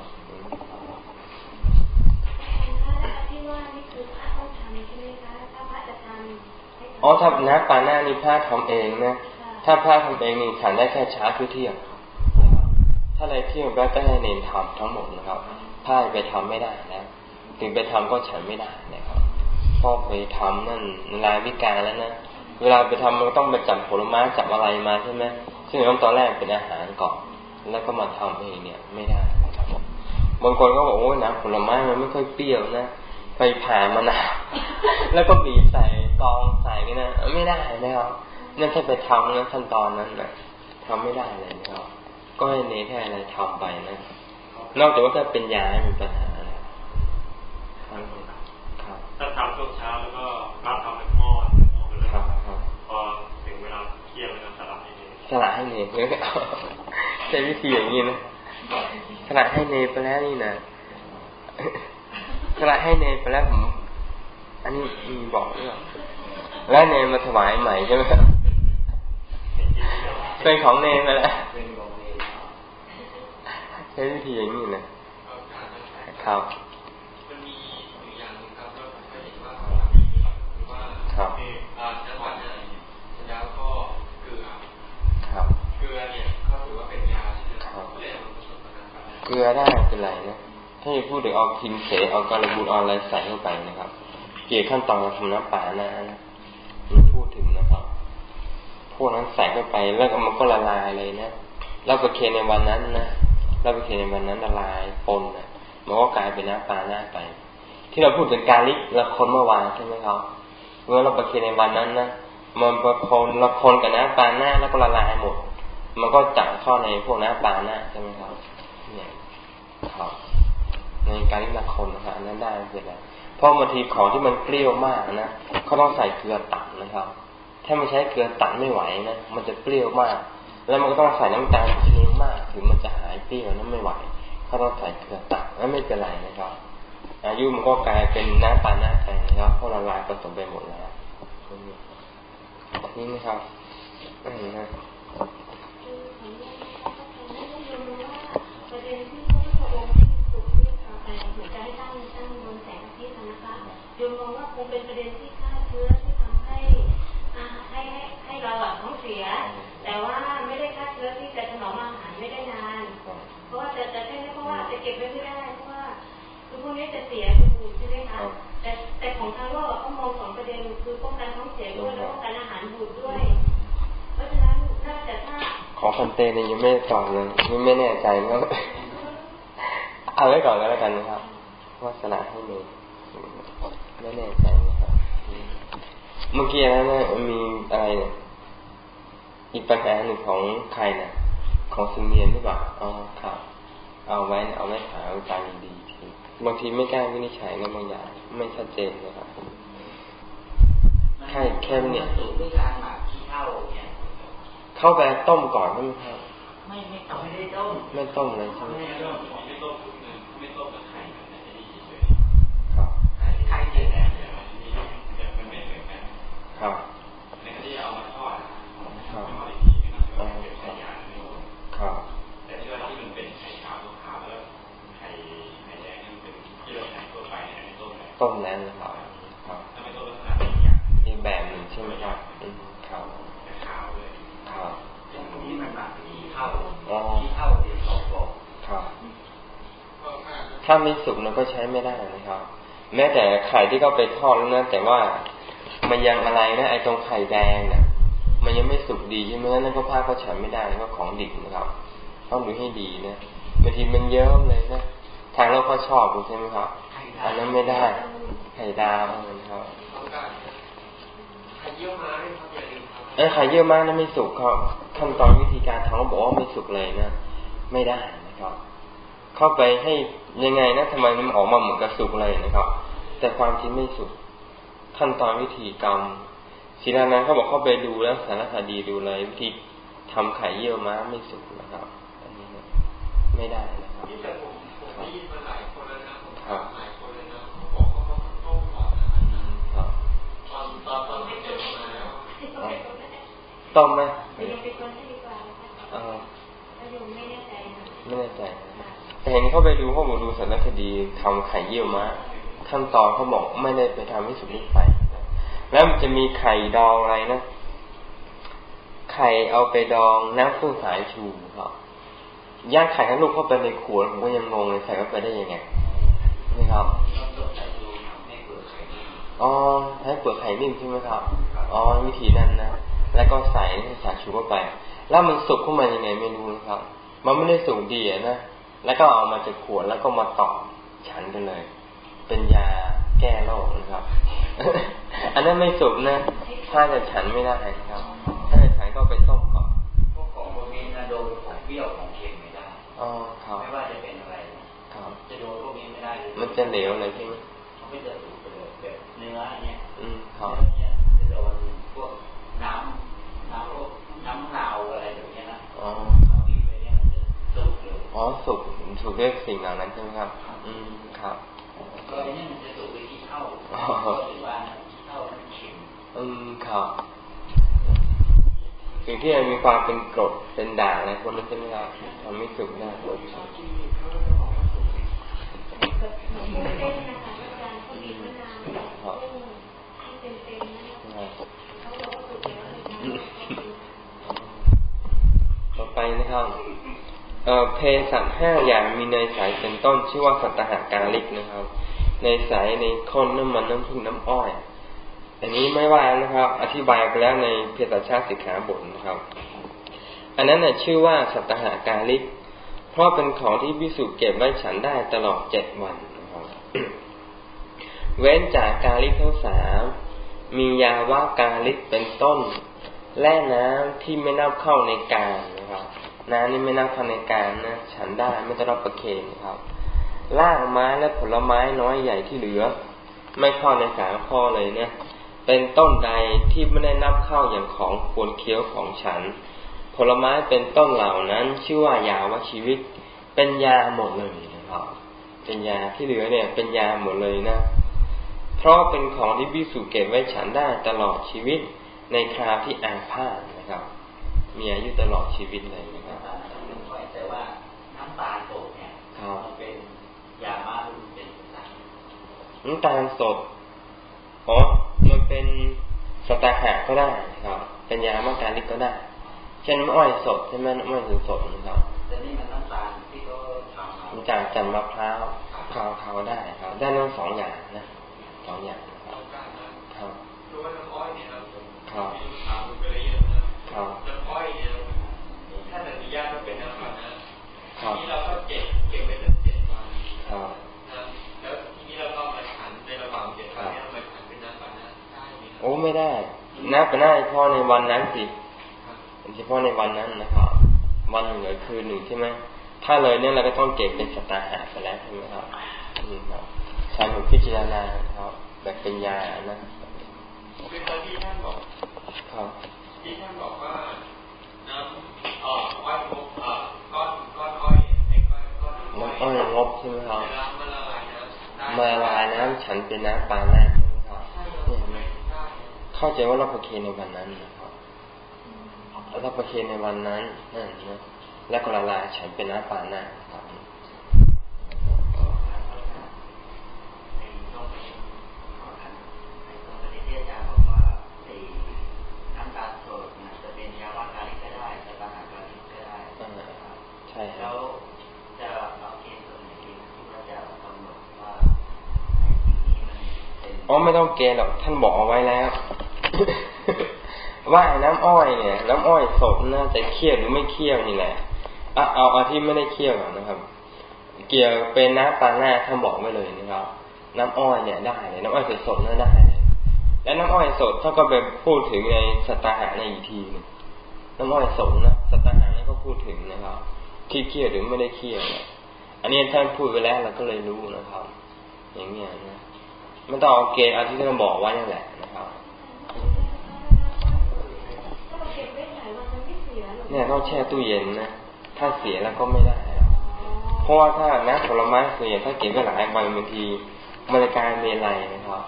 อ๋อถ้าน้ำปาหน้านี่พระทำเองนะถ้าพระทำเองนี่ฉันได้แค่ช้าคือเที่ยงถ้าอะไรเที่ยงก็ให้เนนทำทั้งหมดนะครับถ้าไปทำไม่ได้นะถึงไปทำก็ฉันไม่ได้นะครับพ่อไปทำนั่นลายวิการแล้วนะเวลาไปทำมันต้องไปจับผลไม้จับอะไรมาใช่ไหมซึ่งต้อนแรกเป็นอาหารก่อนแล้วก็มาทำเองเนี่ยไม่ได้นะครับบางคนก็บอกโอ้น้ำผลไม้มันไม่ค่อยเปรี้ยวนะ ไปผ่ามะนาวแล้วก็บีบใส่กองใส่นี่นะไม่ได้นะครับนั่นถ้าไปทำนะขั้นตอนนั้นนะทำไม่ได้เลยนะครับ ก็ให้เนแค่อะไรทำไปนะ นอกจากว่าถ้าเป็นยาให้มีปัญหาถ้าทำช่วงเช้าแล้วก็รับทำเป็นหม้อครับพอถึงเวลาเที่ยงแล้วสลับให้เนสลับให้เนใช้วิธีอย่างนี้นะสลับให้เนไปแล้วนี่นะ สละให้เนไปแล้วผมอันนี้มีบอกเรื่องแล้วเนมาถวายใหม่ใช่ไหมครับเป็นของเนไปแล้วใช้วิธีอย่างนี้นะครับครับจังหวัดไหนแล้วก็เกลือครับเกลือเนี่ยเขาถือว่าเป็นยาใช่ไหมครับเกลือได้เป็นไรนะ ถ้าจะพูดถึงเอาพิมเสเอาการบูดออนไลน์ใส่เข้าไปนะครับ เกี่ยวขั้นตอนการทำน้ำป่านะมันพูดถึงนะครับ พวกนั้นใส่เข้าไปแล้วมันก็ละลายเลยนะแล้วไปเคนในวันนั้นนะแล้วไปเคนในวันนั้นละลายปนนะมันก็กลายเป็นน้ำปลาหน้าไป ที่เราพูดถึงการลิละคนเมื่อวานใช่ไหมครับเมื่อเราไปเคนในวันนั้นนะมันประคนละคนกับน้ำปลาหน้าแล้วก็ละลายหมด มันก็จับเข้าในพวกน้ำปลาหน้าใช่ไหมครับ เนี่ยครับ ในการลิละคนนะครับอันนั้นได้ไม่เป็นไรเพราะบางทีของที่มันเปรี้ยวมากนะเขาต้องใส่เกลือตัดนะครับ ถ้าไม่ใช้เกลือตัดไม่ไหวนะมันจะเปรี้ยวมาก แล้วมันก็ต้องใส่น้ำตาลชนิดมาก ถึงมันจะหายเปรี้ยวนั้นไม่ไหวเขาต้องใส่เกลือตัดแล้วไม่เป็นไรนะครับ อายุมันก็กลายเป็นน้ำปลาหน้าไปนะครับเพราะละลายผสมไปหมดแล้วนี่นะครับอืมนะประเด็นที่ แต่หัวใจตั้งตั้งบนแสงอาทิตย์นะคะโยมมองว่าคงเป็นประเด็นที่ฆ่าเชื้อที่ทำให้ให้ให้ให้เราอะท้องเสีย แต่ว่าไม่ได้ฆ่าเชื้อที่จะถนอมอาหารไม่ได้นาน เพราะว่าจะจะใช่ไหมเพราะว่าจะเก็บไว้ไม่ได้เพราะว่าคือพวกนี้จะเสียสมูใช่ไหมคะแต่แต่ของทางโลกเขามองสองประเด็นคือป้องกันท้องเสียด้วยแล้วป้องกันอาหารบูดด้วย เพราะฉะนั้นน่าจะถ้าของคันเตเนี่ยยังไม่ตอบเลยยังไม่แน่ใจนะ เอาไว้ก่อนก็แล้วกันนะครับว่าสละให้เลยไม่แน่ใจนะครับเมื่อกี้นั้นนะมีอะไรเนี่ยอีกปัญหาหนึ่งของใครนะของซิเนียนหรือเปล่าอ๋อครับ เอาไว้เอาไว้หาอาจารย์ดีทีบางทีไม่กล้าวินิจฉัยนะบางอย่างไม่ชัดเจนนะครับแค่แค่เนี่ยเข้าไปต้มก่อนใช่ไหมครับไม่ไม่ต้มไม่ได้ต้มไม่ต้มเลยใช่ไหมไม่ต้มไม่ต้มไม่ต้มกับไข่ครับ ไข่เย็นแล้วมันไม่เหมือนกันครับในที่เอามาทอดครับครับแต่ที่ว่าที่มันเป็นไข่ขาวขาวแล้วไข่ไข่แดงนี่เป็นที่เราใส่ตัวไปเนี่ยต้มแล้วต้มแล้วนะครับครับถ้าไม่ต้มลักษณะนี้อย่างอีกแบบหนึ่งใช่ไหมครับครับขาวเลยครับนี่มันหมักที่เข้าที่เข้าเดียวสองฟองครับถ้าไม่สุกเราก็ใช้ไม่ได้นะครับ แม้แต่ไข่ที่เขาไปทอดแล้วนะแต่ว่ามันยังอะไรนะไอ้ตรงไข่แดงเนี่ยมันยังไม่สุกดีใช่ไหมนั่นก็ผ้าก็ฉันไม่ได้ก็ของดิบนะครับต้องดูให้ดีนะบางทีมันเยิ้มเลยนะทางเราก็ชอบใช่ไหมครับอันนั้นไม่ได้ไข่ดาวนะครับไข่เยี่ยวม้าไอ้ไข่เยี่ยวม้านั้นไม่สุกครับขั้นตอนวิธีการทำบอกว่าไม่สุกเลยนะไม่ได้นะครับ เข้าไปให้ยังไงนะทำไมมันออกมาเหมือนกับสุกเลยนะครับ แต่ความจริงไม่สุกขั้นตอนวิธีกรรมศิลานั้นเขาบอกเขาไปดูแล้วสารคดีดูเลยวิธีทำไข่เยี่ยวม้าไม่สุกนะครับ อันนี้ไม่ได้นะครับแต่ผมผมได้ยินมาหลายคนแล้วนะครับหลายคนเลยนะเขาบอกเขาเขาต้มก่อนนะครับตอนตอนตอนไม่เจอมาแล้วต้มไหมเออไม่แน่ใจแต่ เห็นเขาไปดูเขาบอกดูสารคดีทำไข่เยี่ยวม้าขั้นตอนเขาบอกไม่ได้ไปทำให้สุกนิดไปแล้วมันจะมีไข่ดองอะไรนะไข่เอาไปดองน้ำพึ่งสายชูครับย่างไข่ทั้งลูกเข้าไปในขวดผมก็ยังงงเลยใส่เข้าไปได้ยังไงนี่ครับอ๋อให้เปลือกไข่นิ่มใช่ไหมครับอ๋อวิธีนั้นนะแล้วก็ใส่สายชูเข้าไป แล้วมันสุกขึ้นมายังไงไม่รู้นะครับ มันไม่ได้สุกดีนะ แล้วก็เอามาจากขวดแล้วก็มาตอกฉันกันเลย เป็นยาแก้โรคนะครับ อันนั้นไม่สุกนะ ถ้าจะฉันไม่ได้ครับ ถ้าจะฉันก็ไปต้มก่อนพวกของพวกนี้นะโดนของเปรี้ยวของเค็มไม่ได้อ๋อครับไม่ว่าจะเป็นอะไรครับจะโดนพวกนี้ไม่ได้ มันจะเหลวเลยใช่ไหมมันไม่จะสุกไปเลยแบบเนื้อเนี้ยอืมครับจะโดนพวกน้ำน้ำพวกน้ำหนาวอะไรอย่างเงี้ยนะอ๋อ อ๋อสุกสุกด้วยสิ่งเหล่านั้นใช่ไหมครับ อืมครับก็นี่มันจะสุกไปที่เท่าหรือว่าเท่าเข็มอืมครับสิ่งที่มันมีความเป็นกรดเป็นด่างอะไรพวกนั้นใช่ไหมครับทำไม่สุกได้ต่อไปนะครับ เพสัตห้าอย่างมีเนยใสเป็นต้น ชื่อว่าสัตหากาลิกนะครับเนยใสในข้นน้ำมันน้ำผึ้งน้ำอ้อยอันนี้ไม่ว่านะครับ อธิบายไปแล้วในเพศชาติสิกขาบทนะครับ อันนั้นนะชื่อว่าสัตหากาลิก เพราะเป็นของที่พิสูจเก็บไว้ฉันได้ตลอดเจ็ดวันนะครับ เว้นจากกาลิกทั้งสามมียาว่ากาลิกเป็นต้น และน้ำที่ไม่นับเข้าในการ นะนี่ไม่นับเข้าในการนะฉันได้ไม่ต้องรับประเคนครับล่างไม้และผลไม้น้อยใหญ่ที่เหลือ ไม่เข้าในสามข้อเลยเนี่ย เป็นต้นใดที่ไม่ได้นับเข้าอย่างของควรเคี้ยวของฉัน ผลไม้เป็นต้นเหล่านั้น ชื่อว่ายาวชีวิต เป็นยาหมดเลยนะครับ เป็นยาที่เหลือเนี่ย เป็นยาหมดเลยนะ เพราะเป็นของที่พิสูจเก็บไว้ฉันได้ตลอดชีวิตในคราวที่อาพาธนะครับ มีอายุตลอดชีวิตเลยนะครับแต่ว่าน้ำตาลสด เนี่ยมันเป็นยามาหรือเป็นน้ำตาลสดอ๋อมันเป็นสตาหะก็ได้ครับ เป็นยามาการลิกก็ได้ เช่นน้ำอ้อยสดใช่ไหมน้ำอ้อยถึงสดนะครับแต่นี่มันน้ำตาลที่เขาทำมันจากจันมะพร้าวขาวเขาได้ครับ ได้ทั้งสองอย่างนะสองอย่างครับครับน้ำอ้อยเนี่ยเราครับถามไปเลยนะครับน้ำอ้อยเนี่ยถ้าอนุญาตก็เป็นน้ำมันนะ ทีนี้เราก็เก็บเก็บไว้ตั้งเจ็ดวันครับแล้วทีนี้เราก็มาฉันในระหว่างเจ็ดวันนี้เรามาฉันเป็นน้ำปันนะได้ไหมโอ้ไม่ได้น้ำปันได้เฉพาะในวันนั้นสิเฉพาะในวันนั้นนะครับวันหนึ่งหรือคืนหนึ่งใช่ไหมถ้าเลยเนี่ยเราก็ต้องเก็บเป็นสตาหาไปแล้วใช่ไหมครับนี่ครับใช้หนุพิจารณาครับแบบเป็นยานะคือตอนที่ท่านบอกครับที่ท่านบอกว่าน้ำอ่ออ้อย น้ำอ้อยงบใช่ไหมครับมาละลายน้ำมาละลายน้ำฉันเป็นน้ำปลาแน่ใช่ไหมครับเนี่ยเข้าใจว่ารับประเคนในวันนั้นนะครับรับประเคนในวันนั้นนั่นนะแล้วก็ละลายฉันเป็นน้ำปลาหน้าครับช่แล้วจะเอาเกณฑ์ตัวไหนดีที่ว่าจะกำหนดว่าในสิ่งนี้มันเป็น อ๋อไม่ต้องเกณฑ์หรอกท่านบอกเอาไว้แล้ว ว่าน้ำอ้อยเนี่ย น้ำอ้อยสดน่าจะเคี่ยวหรือไม่เคี่ยวนี่แหละเอาเอาเอาที่ไม่ได้เคี่ยวนะครับ เกี่ยวเป็นน้ำปลาหน้าท่านบอกไว้เลยนะครับ น้ำอ้อยเนี่ยได้เลยน้ำอ้อยสดสดน่าได้เลยและน้ำอ้อยสดท่านก็ไปพูดถึงในสตาหาในอีกทีนึงน้ำอ้อยสดนะสตาหานี่ก็พูดถึงนะครับที่เคี่ยวหรือไม่ได้เคี่ยวเนี่ยอันนี้ท่านพูดไปแล้วเราก็เลยรู้นะครับ อย่างเงี้ยนะ ไม่ต้องเอาเกณฑ์อาที่ท่านบอกไว้นั่นแหละนะครับเนี่ยต้องแช่ตู้เย็นนะถ้าเสียแล้วก็ไม่ได้เพราะว่าถ้านะผลไม้เสียถ้าเก็บไว้หลายวันบางทีมันจะกลายเมลัยนะครับ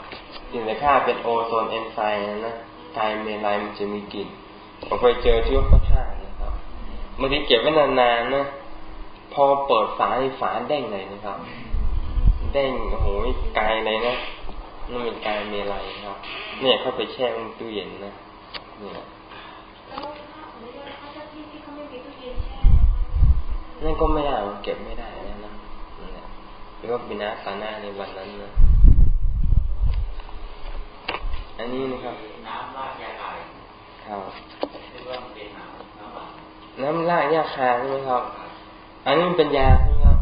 กลิ่นแต่ค่าเป็นโอโซนเอนไซม์นะกลายเมลัยมันจะมีกลิ่นผมเคยเจอที่วัดพระธาตุบางทีเก็บไว้นานๆนะพอเปิดฝาฝาเด้งเลยนะครับ เด้งโอ้โหไกลเลยนะ นั่นเป็นกายมีอะไรครับ เนี่ยเข้าไปแช่ตู้เย็นนะเนี่ยนั่นก็ไม่ได้เก็บไม่ได้นะนะหรือว่าบินาตาหน้าในวันนั้นนะอันนี้นะครับ น้ำราดยาไก่ครับคือว่ามันเป็นน้ำน้ำลากยาคาใช่ไหมครับ อันนี้มันเป็นยาใช่ไหมครับ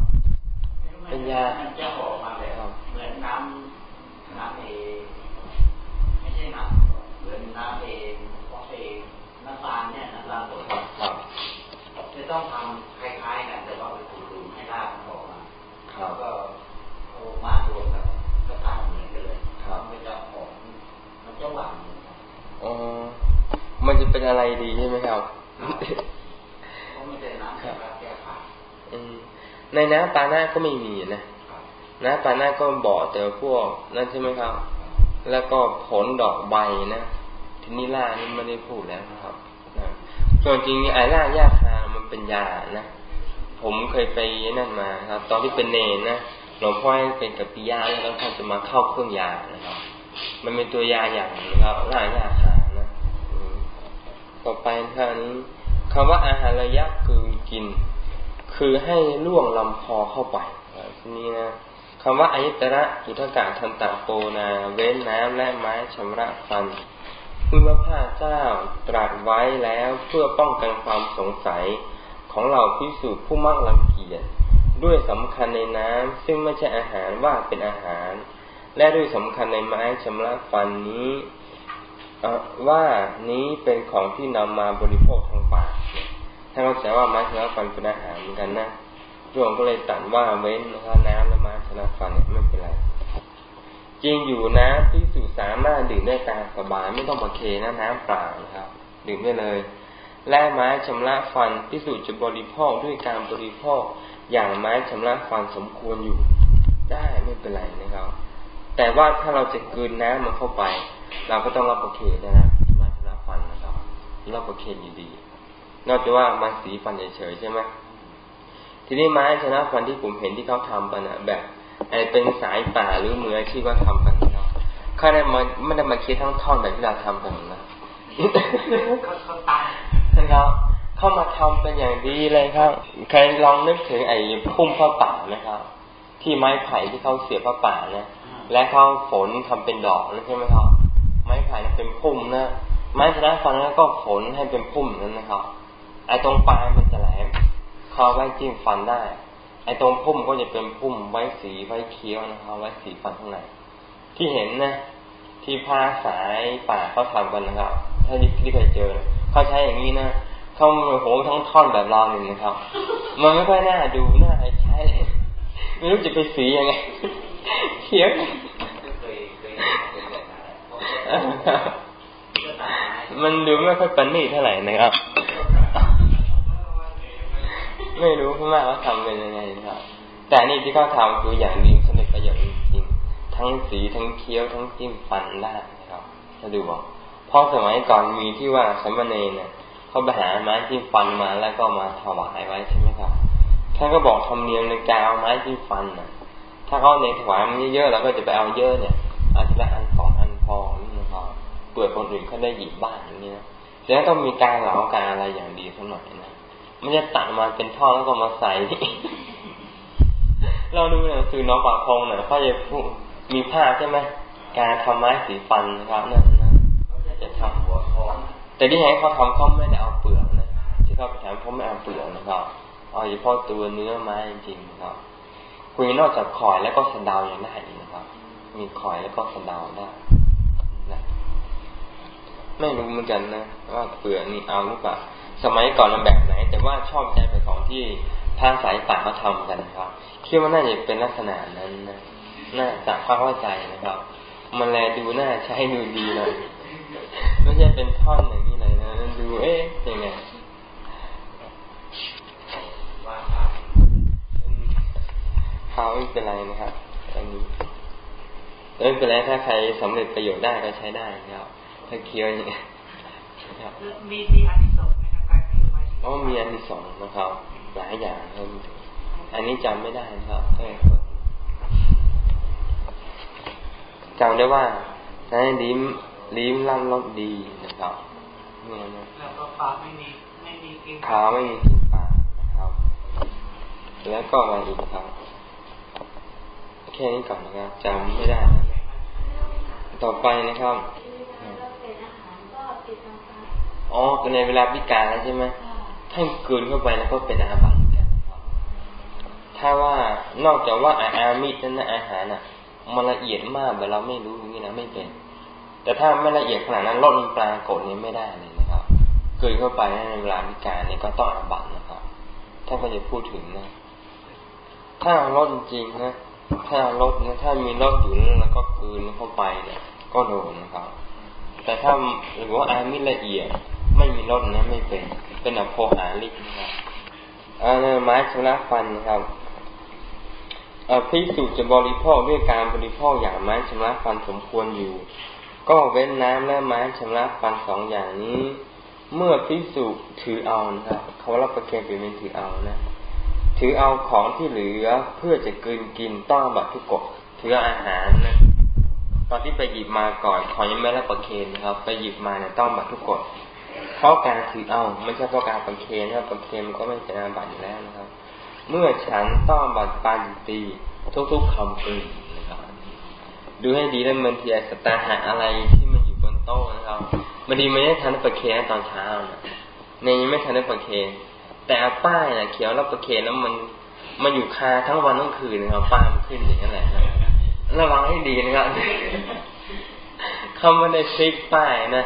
เป็นยาจะออกมาแบบเหมือนน้ำ น้ำเอไม่ใช่น้ำเหมือนน้ำเอเอน้ำตาลเนี่ยน้ำตาลสดครับจะต้องทำคล้ายๆกันแต่ว่าไปขูดดูให้รากมันออกมาครับก็เอามารวมกับก็ตามเหมือนกันเลยครับมันจะออกมันจะหวานอ๋อมันจะเป็นอะไรดีใช่ไหมครับในน้ำปาหน้าก็ไม่มีนะ น้ำปาน้าก็บอกแต่พวกนั่นใช่ไหมครับ แล้วก็ผลดอกใบนะทีนี้ล่านี่ไม่ได้พูดแล้วนะครับส่วนจริงไอ้ล่าหญ้าคามันเป็นยานะ ผมเคยไปนั่นมาครับ ตอนที่เป็นเนนนะหลวงพ่อให้เป็นกับปิยาแล้วท่านจะมาเข้าเครื่องยานะครับ มันเป็นตัวยาอย่างนะครับล่าหญ้าคานะต่อไปท่านี้คำว่าอาหารระยะคือกิน คือให้ล่วงลำคอเข้าไปทีนี้นะ คำว่าอายตระอุทกาทันตะโปนา เว้นน้ำและไม้ชำระฟันพุทธพระเจ้าตรัสไว้แล้วเพื่อป้องกันความสงสัยของเราพิสูจผู้มั่งลังเกียจด้วยสำคัญในน้ำซึ่งไม่ใช่อาหารว่าเป็นอาหาร และด้วยสำคัญในไม้ชำระฟันนี้ว่านี้เป็นของที่นำมาบริโภคทางปากถ้าเราจะว่าไม้ชนะฟันเป็นอาหารเหมือนกันนะ รวงก็เลยตัดว่าเว้นนะคะน้ำและไม้ชนะฟันเนี่ยไม่เป็นไรจริงอยู่นะที่สุสามารถดื่มได้ตามสบายไม่ต้องประเคนะน้ำเปล่านะครับ ดื่มได้เลย และไม้ชำระฟันพิสูจน์จะบริโภคด้วยการบริโภคอย่างไม้ชำระฟันสมควรอยู่ ได้ไม่เป็นไรนะครับ แต่ว่าถ้าเราจะกืนน้ำมันเข้าไป เราก็ต้องรับโอเคนะนะไมาชนะฟันนะครับรับประเคนอยู่ดีนอกจากว่ามาสีฟันเฉยๆใช่ไหม ทีนี้ไม้ชนะฟันที่ผมเห็นที่เขาทำกันอะแบบไอเป็นสายป่าหรือมือที่ว่าทำกันครับเขาได้มาไม่ได้มาคิดทั้งท่อนแบบที่เราทำกันนะเขาตายนะครับเข้ามาทำเป็นอย่างดีเลยครับใครลองนึกถึงไอ้พุ่มผ้าป่านะครับ ที่ไม้ไผ่ที่เขาเสียบผ้าป่านะและเขาฝนทำเป็นดอกนะใช่ไหมครับ ไม้ไผ่เป็นพุ่มนะไม้ชนะฟันแล้วก็ฝนให้เป็นพุ่มนั้นนะครับไอ้ตรงปลายมันจะแหลมค อไว้จิ้มฟันได้ ไอ้ตรงพุ่มก็จะเป็นพุ่มไว้สีไว้เคี้ยวนะครับไว้สีฟันข้างในที่เห็นนะที่ผ้าสายป่าเขาทำกันนะครับ ถ้าที่เคยเจอเขาใช้อย่างนี้นะเขาโหทั้งท่อนแบบเราเลยนะครับ มันไม่ค่อยน่าดูน่าใช้เลยไม่รู้จะไปสียังไงเขียวมันดูไม่ค่อยปันนี่เท่าไหร่นะครับ ไม่รู้มากว่าทำเป็นยังไงนะครับแต่นี่ที่เขาทำคืออย่างดีสนิทประโยชน์จริงๆทั้งสีทั้งเคี้ยวทั้งจิ้มฟันได้นะครับถ้าดูบอกเพราะสมัยก่อนมีที่ว่าสมณเณรเนี่ยเขาไปหาไม้ที่ฟันมาแล้วก็มาถวายไว้ใช่ไหมครับท่านก็บอกทำเนียมในการเอาไม้ที่ฟันนะถ้าเขาในถวายมันเยอะๆเราก็จะไปเอาเยอะเนี่ยอาจจะอันสองอันพอนี่นะครับเปิดคนอื่นเขาได้หยิบบ้านอย่างเงี้ยฉะนั้นต้องมีการเหลาการอะไรอย่างดีสักหน่อยนะ ไม่จะตัดมาเป็นท่อแล้วก็มาใส่เราดูหนังสือน้องปากคงหน่อยเขาจะพูดมีภาพใช่ไหมการทำไม้สีฟันนะครับนั่นนะจะทำหัวคอแต่ที่ให้เขาทำเขาไม่ได้เอาเปลือกนะที่เขาไปถามเขาไม่เอาเปลือกนะครับเอาเฉพาะตัวเนื้อไม้จริงๆนะครับคุยนอกจากคอยแล้วก็สะดาวอย่างได้นะครับ มีคอยแล้วก็สะดาวได้นะไม่รู้เหมือนกันนะว่าเปลือกนี่เอาหรือเปล่า สมัยก่อนมันแบบไหน แต่ว่าชอบใจไปของที่ทางสายป่าเขาทำกันครับคิดว่าน่าจะเป็นลักษณะนั้นนะน่าจากความเข้าใจนะครับ มันแลดูน่าใช้ดูดีเลยไม่ใช่เป็นท่อนอย่างนี้เลยนะดูเอ๊ะยังไงเขาไม่เป็นไรนะครับอันนี้ไม่เป็นไรถ้าใครสำเร็จประโยชน์ได้ก็ใช้ได้นะครับถ้าเคี้ยวอย่างเงี้ยมีมีอัน อ๋อมีอันที่สองนะครับ หลายอย่างครับอันนี้จำไม่ได้นะครับแค่จำได้ว่าในลิ้มลิ้มล่ำรสดีนะครับเนี่ยนะแล้วก็ปากไม่มีไม่มีกินขาไม่มีกินปากนะครับ แล้วก็อะไรอีกครับ แค่นี้ก่อนนะครับจำไม่ได้ต่อไปนะครับอ๋อในเวลาพิการแล้วใช่ไหม ถ้าเกินเข้าไปแล้วก็เป็นอาบัติกันครับถ้าว่านอกจากว่าอามิตนั่นนะอาหารอะมันละเอียดมากแบบเราไม่รู้อย่างนี้นะไม่เป็น แต่ถ้าไม่ละเอียดขนาดนั้นลดปลากดนี้ไม่ได้เลยนะครับเกิดเข้าไปในเวลาพิการนี่ก็ต้องอาบัตินะครับถ้าเขาจะพูดถึงนะ ถ้าลดจริงนะถ้าลดนะถ้ามีลดอยู่แล้วก็คืนเข้าไปเนี่ยก็โดนนะครับ แต่ถ้าหรือว่าอามิละเอียดไม่มีลดนะไม่เป็น เป็นอโพหาลิกนะครับอ่าไม้ชนะฟันนะครับพิสุจะบริโภคด้วยการบริโภคอย่างไม้ชำระฟันสมควรอยู่ ก็เว้นน้ำและไม้ชำระฟันสองอย่างนี้ เมื่อพิสุถือเอานะครับเขารับประเคนเป็นถือเอานะ ถือเอาของที่เหลือเพื่อจะกินกินต้องบัตรทุกกฎถืออาหารนะตอนที่ไปหยิบมาก่อนขอยังไม่รับประเคนนะครับ ไปหยิบมาเนี่ยต้องบัตรทุกกฎ เพราะการถือเอาไม่ใช่เพราะการประเคนถ้าประเคนก็ไม่เป็นอาบัตอยู่แล้วนะครับ เมื่อฉันต้องบัตรปาจิตีทุกๆคำปืนดูให้ดีแล้วมันทีสตาหาอะไรที่มันอยู่บนโต๊ะนะครับมันดีไม่ได้ทันประเคนตอนเช้านะในยังไม่ทันประเคนแต่อาป้ายนะเขียวรับประเคนแล้วมันมันอยู่คาทั้งวันทั้งคืนนะครับป้ามันขึ้นอย่างนั้นแหละระวังให้ดีนะครับเขาไม่ได้คลิกป้ายนะ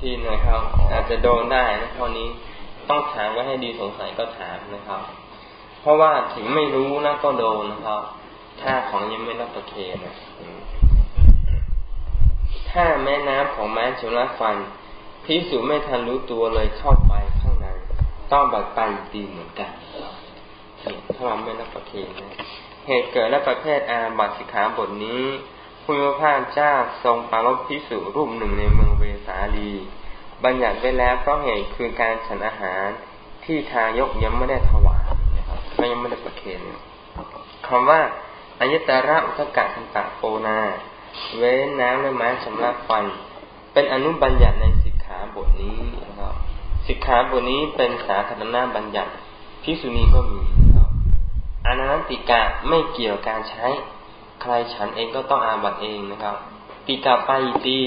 ที่นะครับ อาจจะโดนได้นะเท่านี้ต้องถามว่าให้ดีสงสัยก็ถามนะครับ เพราะว่าถึงไม่รู้นะก็โดนนะครับ ถ้าของยังไม่รับประเคนนะถ้าแม่น้ำของไม้ชำระฟันพิสูจไม่ทันรู้ตัวเลยเข้าไปข้างในต้องบัดไปตีเหมือนกันถ้าเราไม่รับประเคนนะเหตุเกิดและประเภทอาบัตสิขาบทนี้ พุทธพระเจ้าทรงปรารบพิสุรูปหนึ่งในเมืองเวสาลี บัญญัติไว้แล้วเพราะเหตุคือการฉันอาหารที่ทายกยังไม่ได้ถวายนะครับยังไม่ได้ประเคนคำว่าอายตระอุทกะคันตะโปนา เว้นน้ำและไม้ชำระฟัน เป็นอนุบัญญัติในสิกขาบทนี้นะครับสิกขาบทนี้เป็นสาธารณบัญญัติพิสุนีก็มีนะครับอนันติกะไม่เกี่ยวการใช้ ใครฉันเองก็ต้องอาบัตเองนะครับติกาปายิตี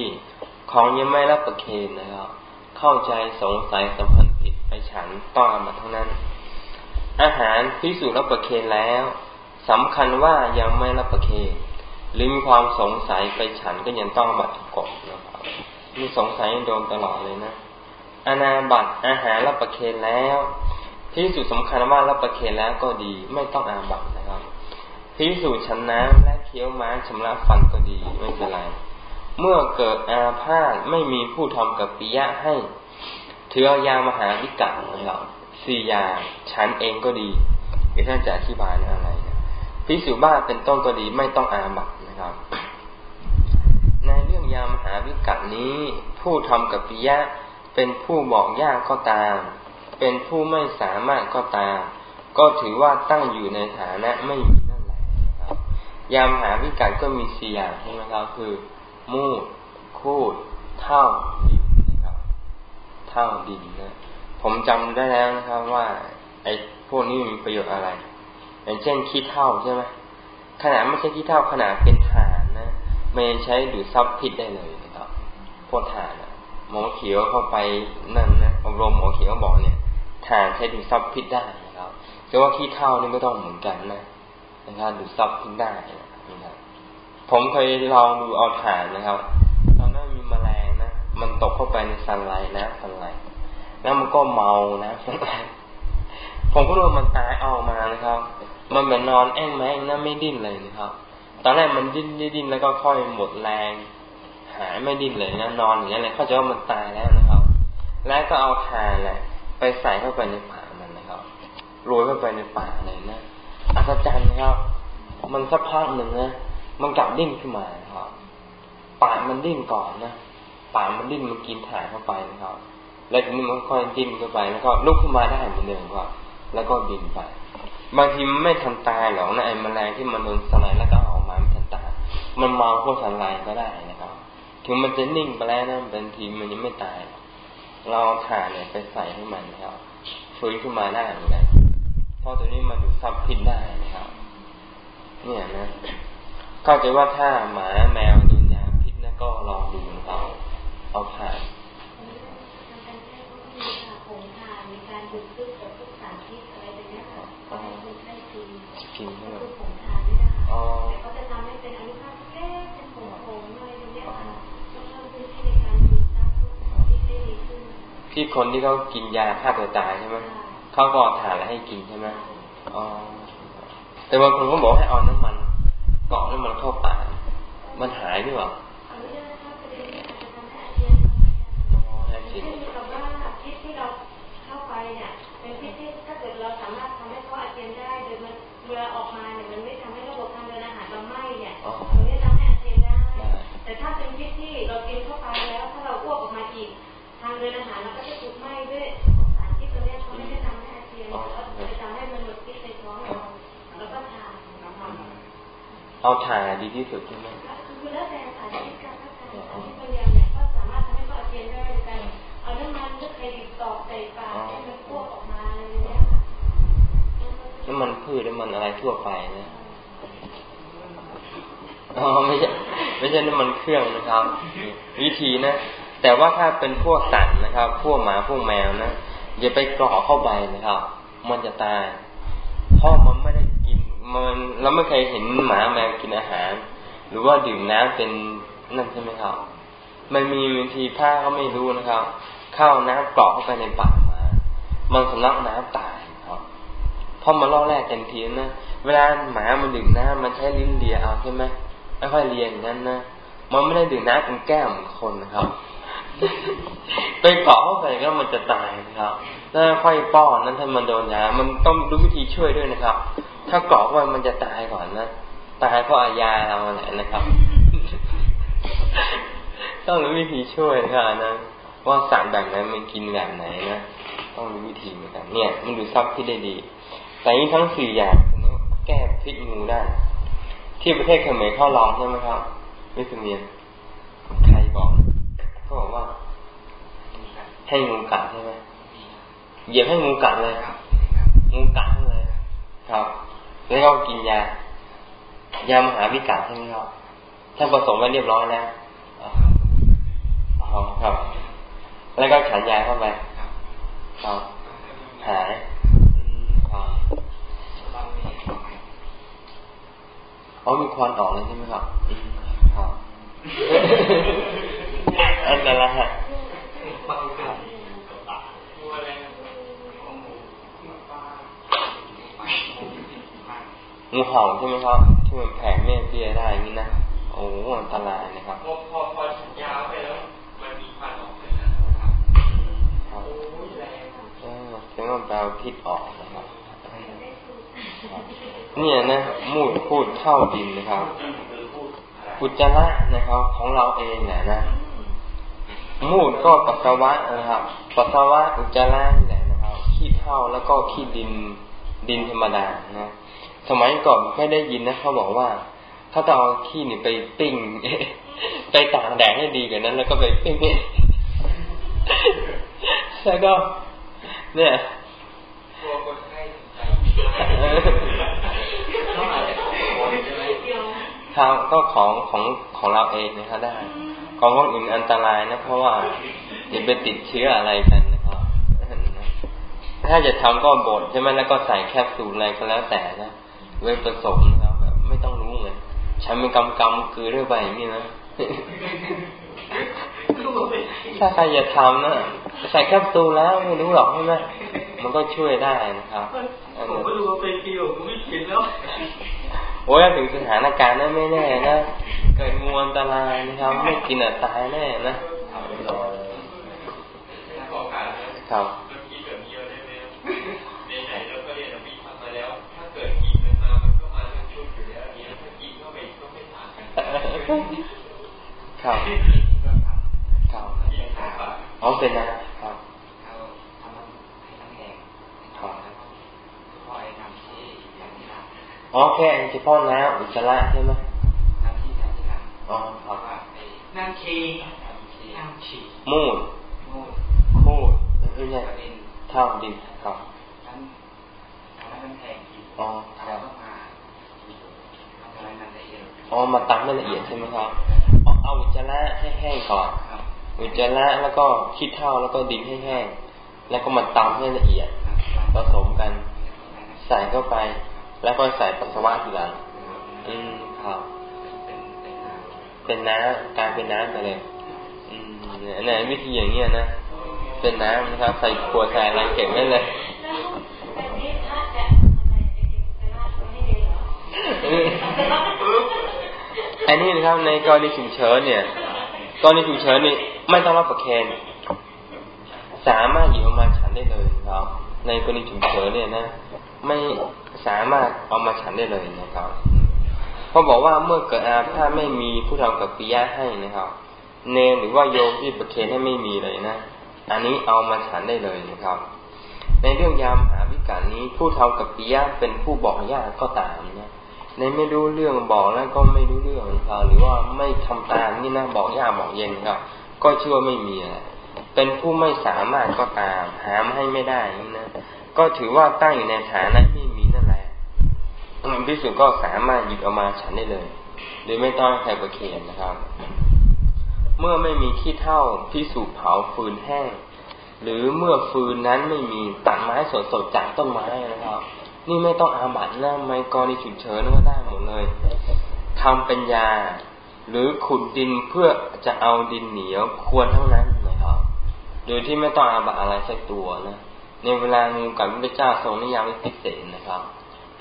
ของยังไม่รับประเคนนะครับ เข้าใจสงสัยสัมพันธ์ผิดไปฉันต้องอาบัตทั้งนั้น อาหารพิสูจน์รับประเคนแล้วสำคัญว่ายังไม่รับประเคนหรือมีความสงสัยไปฉันก็ยังต้องบัตรกบนะครับมีสงสัยโดนตลอดเลยนะอนาบัตอาหารรับประเคนแล้วที่สุดสำคัญว่ารับประเคนแล้วก็ดีไม่ต้องอาบัตนะครับ พิสูจน์ชนน้ำและเคี้ยวม้าชำระฟันก็ดีไม่เป็นไรเมื่อเกิดอาพาธไม่มีผู้ทำกับปิยะให้ถือเอายามหาวิกันะครับสี่ยาฉันเองก็ดีเดี๋ยวท่านจะอธิบายอะไรนะพิสูจบ้าเป็นต้นก็ดีไม่ต้องอาบัตนะครับ ในเรื่องยามหาวิกัดนี้ ผู้ทำกับปิยะเป็นผู้บอกยากก็ตาม เป็นผู้ไม่สามารถก็ตาม ก็ถือว่าตั้งอยู่ในฐานะไม่มีนั่นแหละครับ ยามหาวิกัดก็มีสี่อย่างใช่ไหมครับ คือ มูด คูด เท่าดินนะครับ เท่าดินนะ ผมจำได้แล้วนะครับว่า ไอ้พวกนี้มีประโยชน์อะไร อย่างเช่นขี้เท่าใช่ไหมขนาดไม่ใช่ขี้เท่าขนาดเป็นฐานนะมันใช้ดูดซับพิษได้เลยนะครับพวกฐานนะหมอเขียวเข้าไปนั่นนะอบรมหมอเขียวบอกเนี่ยฐานใช้ดูดซับพิษได้นะครับแต่ว่าขี้เท่านี่ก็ต้องเหมือนกันนะ นะครับดูดซับพิษได้นะครับผมเคยลองดูเอาฐานนะครับ ตอนนั้นมีแมลงนะ มันตกเข้าไปในสันไลนะสันไลแล้วมันก็เมานะสันไลผมก็รู้มันตายออกมานะครับ มันเหมือนนอนแอ่งแม่งนะไม่ดิ้นเลยนะครับ ตอนแรกมันดิ้นดิ้นแล้วก็ค่อยหมดแรง หายไม่ดิ้นเลยนะนอนอย่างนี้เลยเขาจะว่ามันตายแล้วนะครับ แล้วก็เอาทานแหละไปใส่เข้าไปในปากมันนะครับโรยเข้าไปในปากเลยนะ อัศจรรย์ครับ มันสักพักหนึ่งนะมันกลับดิ้นขึ้นมาครับปากมันดิ้นก่อนนะปากมันดิ้นมันกินถ่านเข้าไปนะครับ แล้วทีนี้มันค่อยดิ้นเข้าไปแล้วก็ลุกขึ้นมาได้เหมือนเดิมครับ แล้วก็บินไป บางทีมันไม่ทันตายหรอกนะไอ้แมลงที่มันโดนสไลด์แล้วก็ออกมาไม่ทันตายมันเมาพวกสไลด์ก็ได้นะครับ ถึงมันจะนิ่งไปแล้วนะเป็นทีมันยังไม่ตาย เราถ่านเนี่ยไปใส่ให้มันนะครับฟื้นขึ้นมาได้เหมือนกัน ราะตัวนี้มันดูดซับพิษได้นะครับ เนี่ยนะเข้าใจว่าถ้าหมาแมวโดนยาพิษนะก็ลองดูนะครับเอาผ่านดูดซึมกับพวกสารพิษอะไรแบบนี้ค่ะก็ให้คนไข้กินกินก็ใช่ไหมคือผงทานไม่ได้อ๋อแต่เขาจะทำให้เป็นอนุภาคเล็กเป็นผงผงอะไรแบบนี้ค่ะก็เพิ่มพื้นที่ในการดูดซับพวกสารพิษได้ดีขึ้นที่คนที่เขากินยาฆ่าตัวตายใช่ไหม เขาก็เอาถ่านแล้วให้กินใช่ไหมอ๋อแต่บางคนก็บอกให้เอาน้ำมันเกาะน้ำมันเข้าปากมันหายหรือเปล่า เอาถ่านดีที่สุดใช่ไหมคือแล้วแต่สารพิษการถ้าทานสารพิษบางอย่างเนี่ยก็สามารถทำให้เขาอาเจียนได้โดยการเอาน้ำมันหรือเครดิตตอกใส่ปากให้มันอ้วกออกมาอะไรอย่างเงี้ยค่ะน้ำมันพืชน้ำมันอะไรทั่วไปนะอ๋อไม่ใช่ไม่ใช่น้ำมันเครื่องนะครับ วิธีนะแต่ว่าถ้าเป็นพวกสัตว์นะครับ พวกหมาพวกแมวนะอย่าไปกรอกเข้าไปนะครับ มันจะตายเพราะมันไม่ได้กิน มันเราไม่เคยเห็นหมาแมวกินอาหาร หรือว่าดื่มน้ำเป็นนั่นใช่ไหมครับ มันมีบางทีถ้าเขาไม่รู้นะครับ เข้าน้ำกรอกเข้าไปในปากหมามันสำลักน้ำตายครับเพราะมันล่อแรกเต็มทีนะเวลาหมามันดื่มน้ำมันใช้ลิ้นเลียเอาใช่ไหมไม่ค่อยเลียอย่างนั้นนะมันไม่ได้ดื่มน้ำเป็นแก้วเหมือนคนนะครับไปเกาะเข้าไปก็มันจะตายนะครับถ้าค่อยป้อนนั้นถ้ามันโดนยามันต้องรู้วิธีช่วยด้วยนะครับ ถ้าเกาะเข้ามันจะตายก่อนนะ ตายเพราะอายาเราแหละนะครับ ต้องรู้วิธีช่วยนะครับนะว่าสัตว์แบบไหนมันกินแบบไหนนะต้องรู้วิธีเหมือนกันเนี่ย มันดูซับที่ได้ดี แต่นี้ทั้งสี่อย่างนี้แก้พิษงูได้ ที่ประเทศเขมรเข้าลองใช่ไหมครับวิสเมียนใครบอกเขาบอกว่า ให้งูกัดใช่ไหมเหยียบให้งูกัดเลยงูกัดเลยครับ แล้วก็กินยายามหาวิกัดใช่ไหมครับถ้านผสมไว้เรียบร้อยแล้วอ๋อครับ แล้วก็ฉันยาเข้าไปครับหายอ๋อมีควันออกเลยใช่ไหมครับครับอันตราย งูเห่าใช่ไหมครับที่มันแผ่แม่เบี้ยได้อย่างนี้นะโอ้อันตรายนะครับพอพอพอฉันยาวไปแล้วมันมีควันออกเลยนะครับครับโอ้ยแรงเออถึงมันแปลพิษออกนะครับเนี่ยนะมูดพูดเท่าดินนะครับอุจจาระนะครับ ของเราเองเนี่ยนะมูดก็ปัสสาวะนะครับปัสสาวะอุจจาระนี่แหละนะครับขี้เท่าแล้วก็ขี้ดินดินธรรมดานะ สมัยก่อนไม่ได้ยินนะเขาบอกว่าเขาต้องเอาขี้นี่ไปปิ้งไปตากแดดให้ดีกว่านั้น แล้วก็ไปปิ้งแล้วก็ เนี่ยกลัวคนไข้ใจต้องอาจจะของคนใช่ไหมทางก็ของของของเราเองนะครับได้ ของคนอื่นอันตรายนะ เพราะว่าเดี๋ยวไปติดเชื้ออะไรกันนะครับ ถ้าจะทำก็บดใช่ไหมแล้วก็ใส่แคปซูลอะไรก็แล้วแต่นะ ไว้ผสมนะครับแบบ ไม่ต้องรู้เลยฉันเป็นกำกำคือเรื่อยไปอย่างนี้นะถ้าใครจะทำนะใส่แคปซูลแล้วไม่รู้หรอกใช่ไหมมันก็ช่วยได้นะครับผมก็ดูว่าเป็นปีผมไม่คิดแล้วโอ้ยถึงสถานการณ์นั้นไม่แน่นะเกิดงูอันตรายนะครับ ไม่กินอะตายแน่นะบอกการนะครับ ครับครับอ๋อเป็นนะครับอ๋อแค่เฉพาะน้ำอุจจาระใช่ไหมอ๋อครับน้ำชีน้ำชีมูดมูดมูดเออใช่ประเด็นเท่าดินครับนั้นทำให้มันแพงอีกอ๋อคแล้รัวบ ก็มาทำให้มันละเอ๋อมาตำให้ละเอียดใช่ไหมครับอ๋อเอาอุจจาระให้แห้งก่อนอุจจาระแล้วก็ขี้เถ้าแล้วก็ดินให้แห้งแล้วก็มาตำให้ละเอียดผสมกัน ใส่เข้าไป แล้วก็ใส่ปัสสาวะทีหลังอืมครับเป็นน้ำกลายเป็นน้ำไปเลยอืมเนี่ยอันไหนวิธีอย่างเงี้ยนะเป็นน้ำนะครับ ใส่ขวดใส่อะไรเก็บไว้เลย อันนี้นะครับในกรณีฉุกเฉินเนี่ยกรณีฉุกเฉินนี่ไม่ต้องรับประเคนสามารถหยิบออกมาฉันได้เลยนะครับ ในกรณีฉุกเฉินเนี่ยนะไม่สามารถเอามาฉันได้เลยนะครับเขาบอกว่าเมื่อเกิดอาพาไม่มีผู้ทำกับปิยะให้นะครับ เนรหรือว่าโยมที่ประเคนให้ไม่มีเลยนะอันนี้เอามาฉันได้เลยนะครับ ในเรื่องยามหาวิการนี้ผู้ทำกับปิยะเป็นผู้บอกญาติก็ตามนะ ในไม่รู้เรื่องบอกแล้วก็ไม่รู้เรื่องหรือว่าไม่ทำตามนี่นะบอกยากบอกเย็นครับก็เชื่อไม่มีอะไรเป็นผู้ไม่สามารถก็ตาม หามให้ไม่ได้นี่นะก็ถือว่าตั้งอยู่ในฐานะไม่มีนั่นแหละพิสุก็สามารถหยิบเอามาฉันได้เลยโดยไม่ต้องใครประเคนนะครับ เมื่อไม่มีขี้เท่าพิสูเผาฟืนแห้ง หรือเมื่อฟืนนั้นไม่มีตัดไม้สดๆจากต้นไม้นะครับ นี่ไม่ต้องอาบัตนะไม้กรณีฉุกเฉินก็ได้หมดเลยทำเป็นยา หรือขุดดินเพื่อจะเอาดินเหนียวควรทั้งนั้นนะครับ โดยที่ไม่ต้องอาบัตอะไรสักตัวนะในเวลางูกับพระเจ้าทรงนิยามไว้พิเศษนะครับ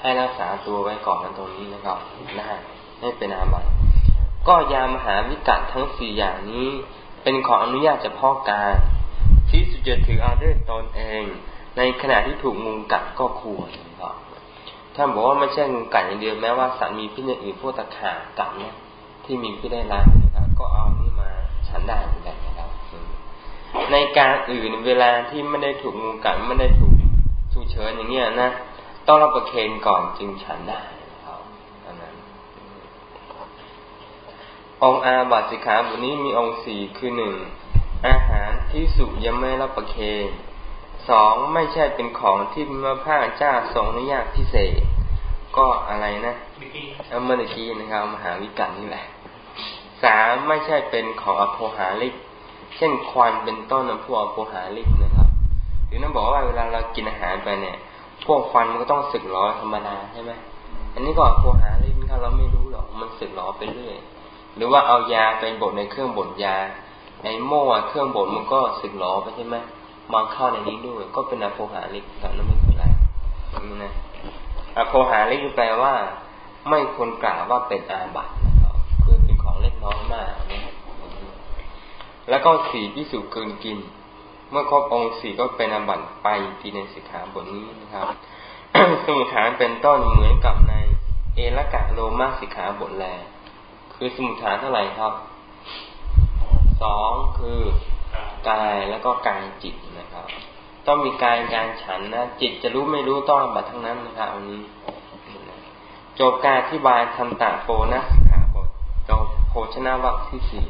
ให้รักษาตัวไว้ก่อนนั้นตรงนี้นะครับได้ไม่เป็นอาบัตก็ยามหาวิกัดทั้งสี่อย่างนี้ เป็นของอนุญาตเฉพาะการที่สุจะถือเอาด้วยตนเอง ในขณะที่ถูกงูกัดก็ควร ท่านบอกว่าไม่ใช่งูกัดอย่างเดียวแม้ว่าสัตว์มีพิษอย่างอื่นพวกตะขาบกัดเนี่ยที่มีพิษได้รับนะครับก็เอานี่มาฉันได้เหมือนกันนะครับในการอื่นเวลาที่ไม่ได้ถูกงูกัดไม่ได้ถูกฉุกเฉินอย่างเงี้ยนะต้องรับประเคนก่อนจึงฉันได้ครับนั้นองอาบัตสิขาบทนี้มีองค์สี่คือหนึ่งอาหารที่สุยังไม่รับประเคน สองไม่ใช่เป็นของที่พระพาเจ้าทรงอนุญาตพิเศษ ก็อะไรนะเมื่อกี้นะครับมหาวิกัตนี่แหละสามไม่ใช่เป็นของอโภหาลิก เช่นควันเป็นต้นนะพวกอโภหาลิกนะครับ หรือนั่นบอกว่าเวลาเรากินอาหารไปเนี่ย พวกควันมันก็ต้องสึกหรอธรรมดาใช่ไหมอันนี้ก็อโภหาลิกนะครับเราไม่รู้หรอกมันสึกหรอไปเรื่อยหรือว่าเอายาไปบดในเครื่องบดยาไอโม่เครื่องบดมันก็สึกหรอไปใช่ไหม มาเข้าในนี้ด้วย ก็เป็นอโภหาลิกแต่นั้นไม่เป็นไรนี่นะอโภหาลิกแปลว่า ไม่ควรกล่าวว่าเป็นอาบัติเป็นของเล็กน้อยมากนะแล้วก็สีพิสุเกินกิน เมื่อครบองค์สี่ก็เป็นอบัตไปทีในสิกขาบทนี้นะครับสมุทฐานเป็นต้นเหมือนกับใน เอละกะโลมาสิกขาบทแล คือสมุทฐานเท่าไหร่ครับสองคือ กายแล้วก็กายจิตนะครับ ต้องมีกายการฉันนะจิตจะรู้ไม่รู้ต้องบัตทั้งนั้นนะครับอันนี้จบการอธิบายทันตะโปนะสิกขาบทจบโภชนาวัคที่สี่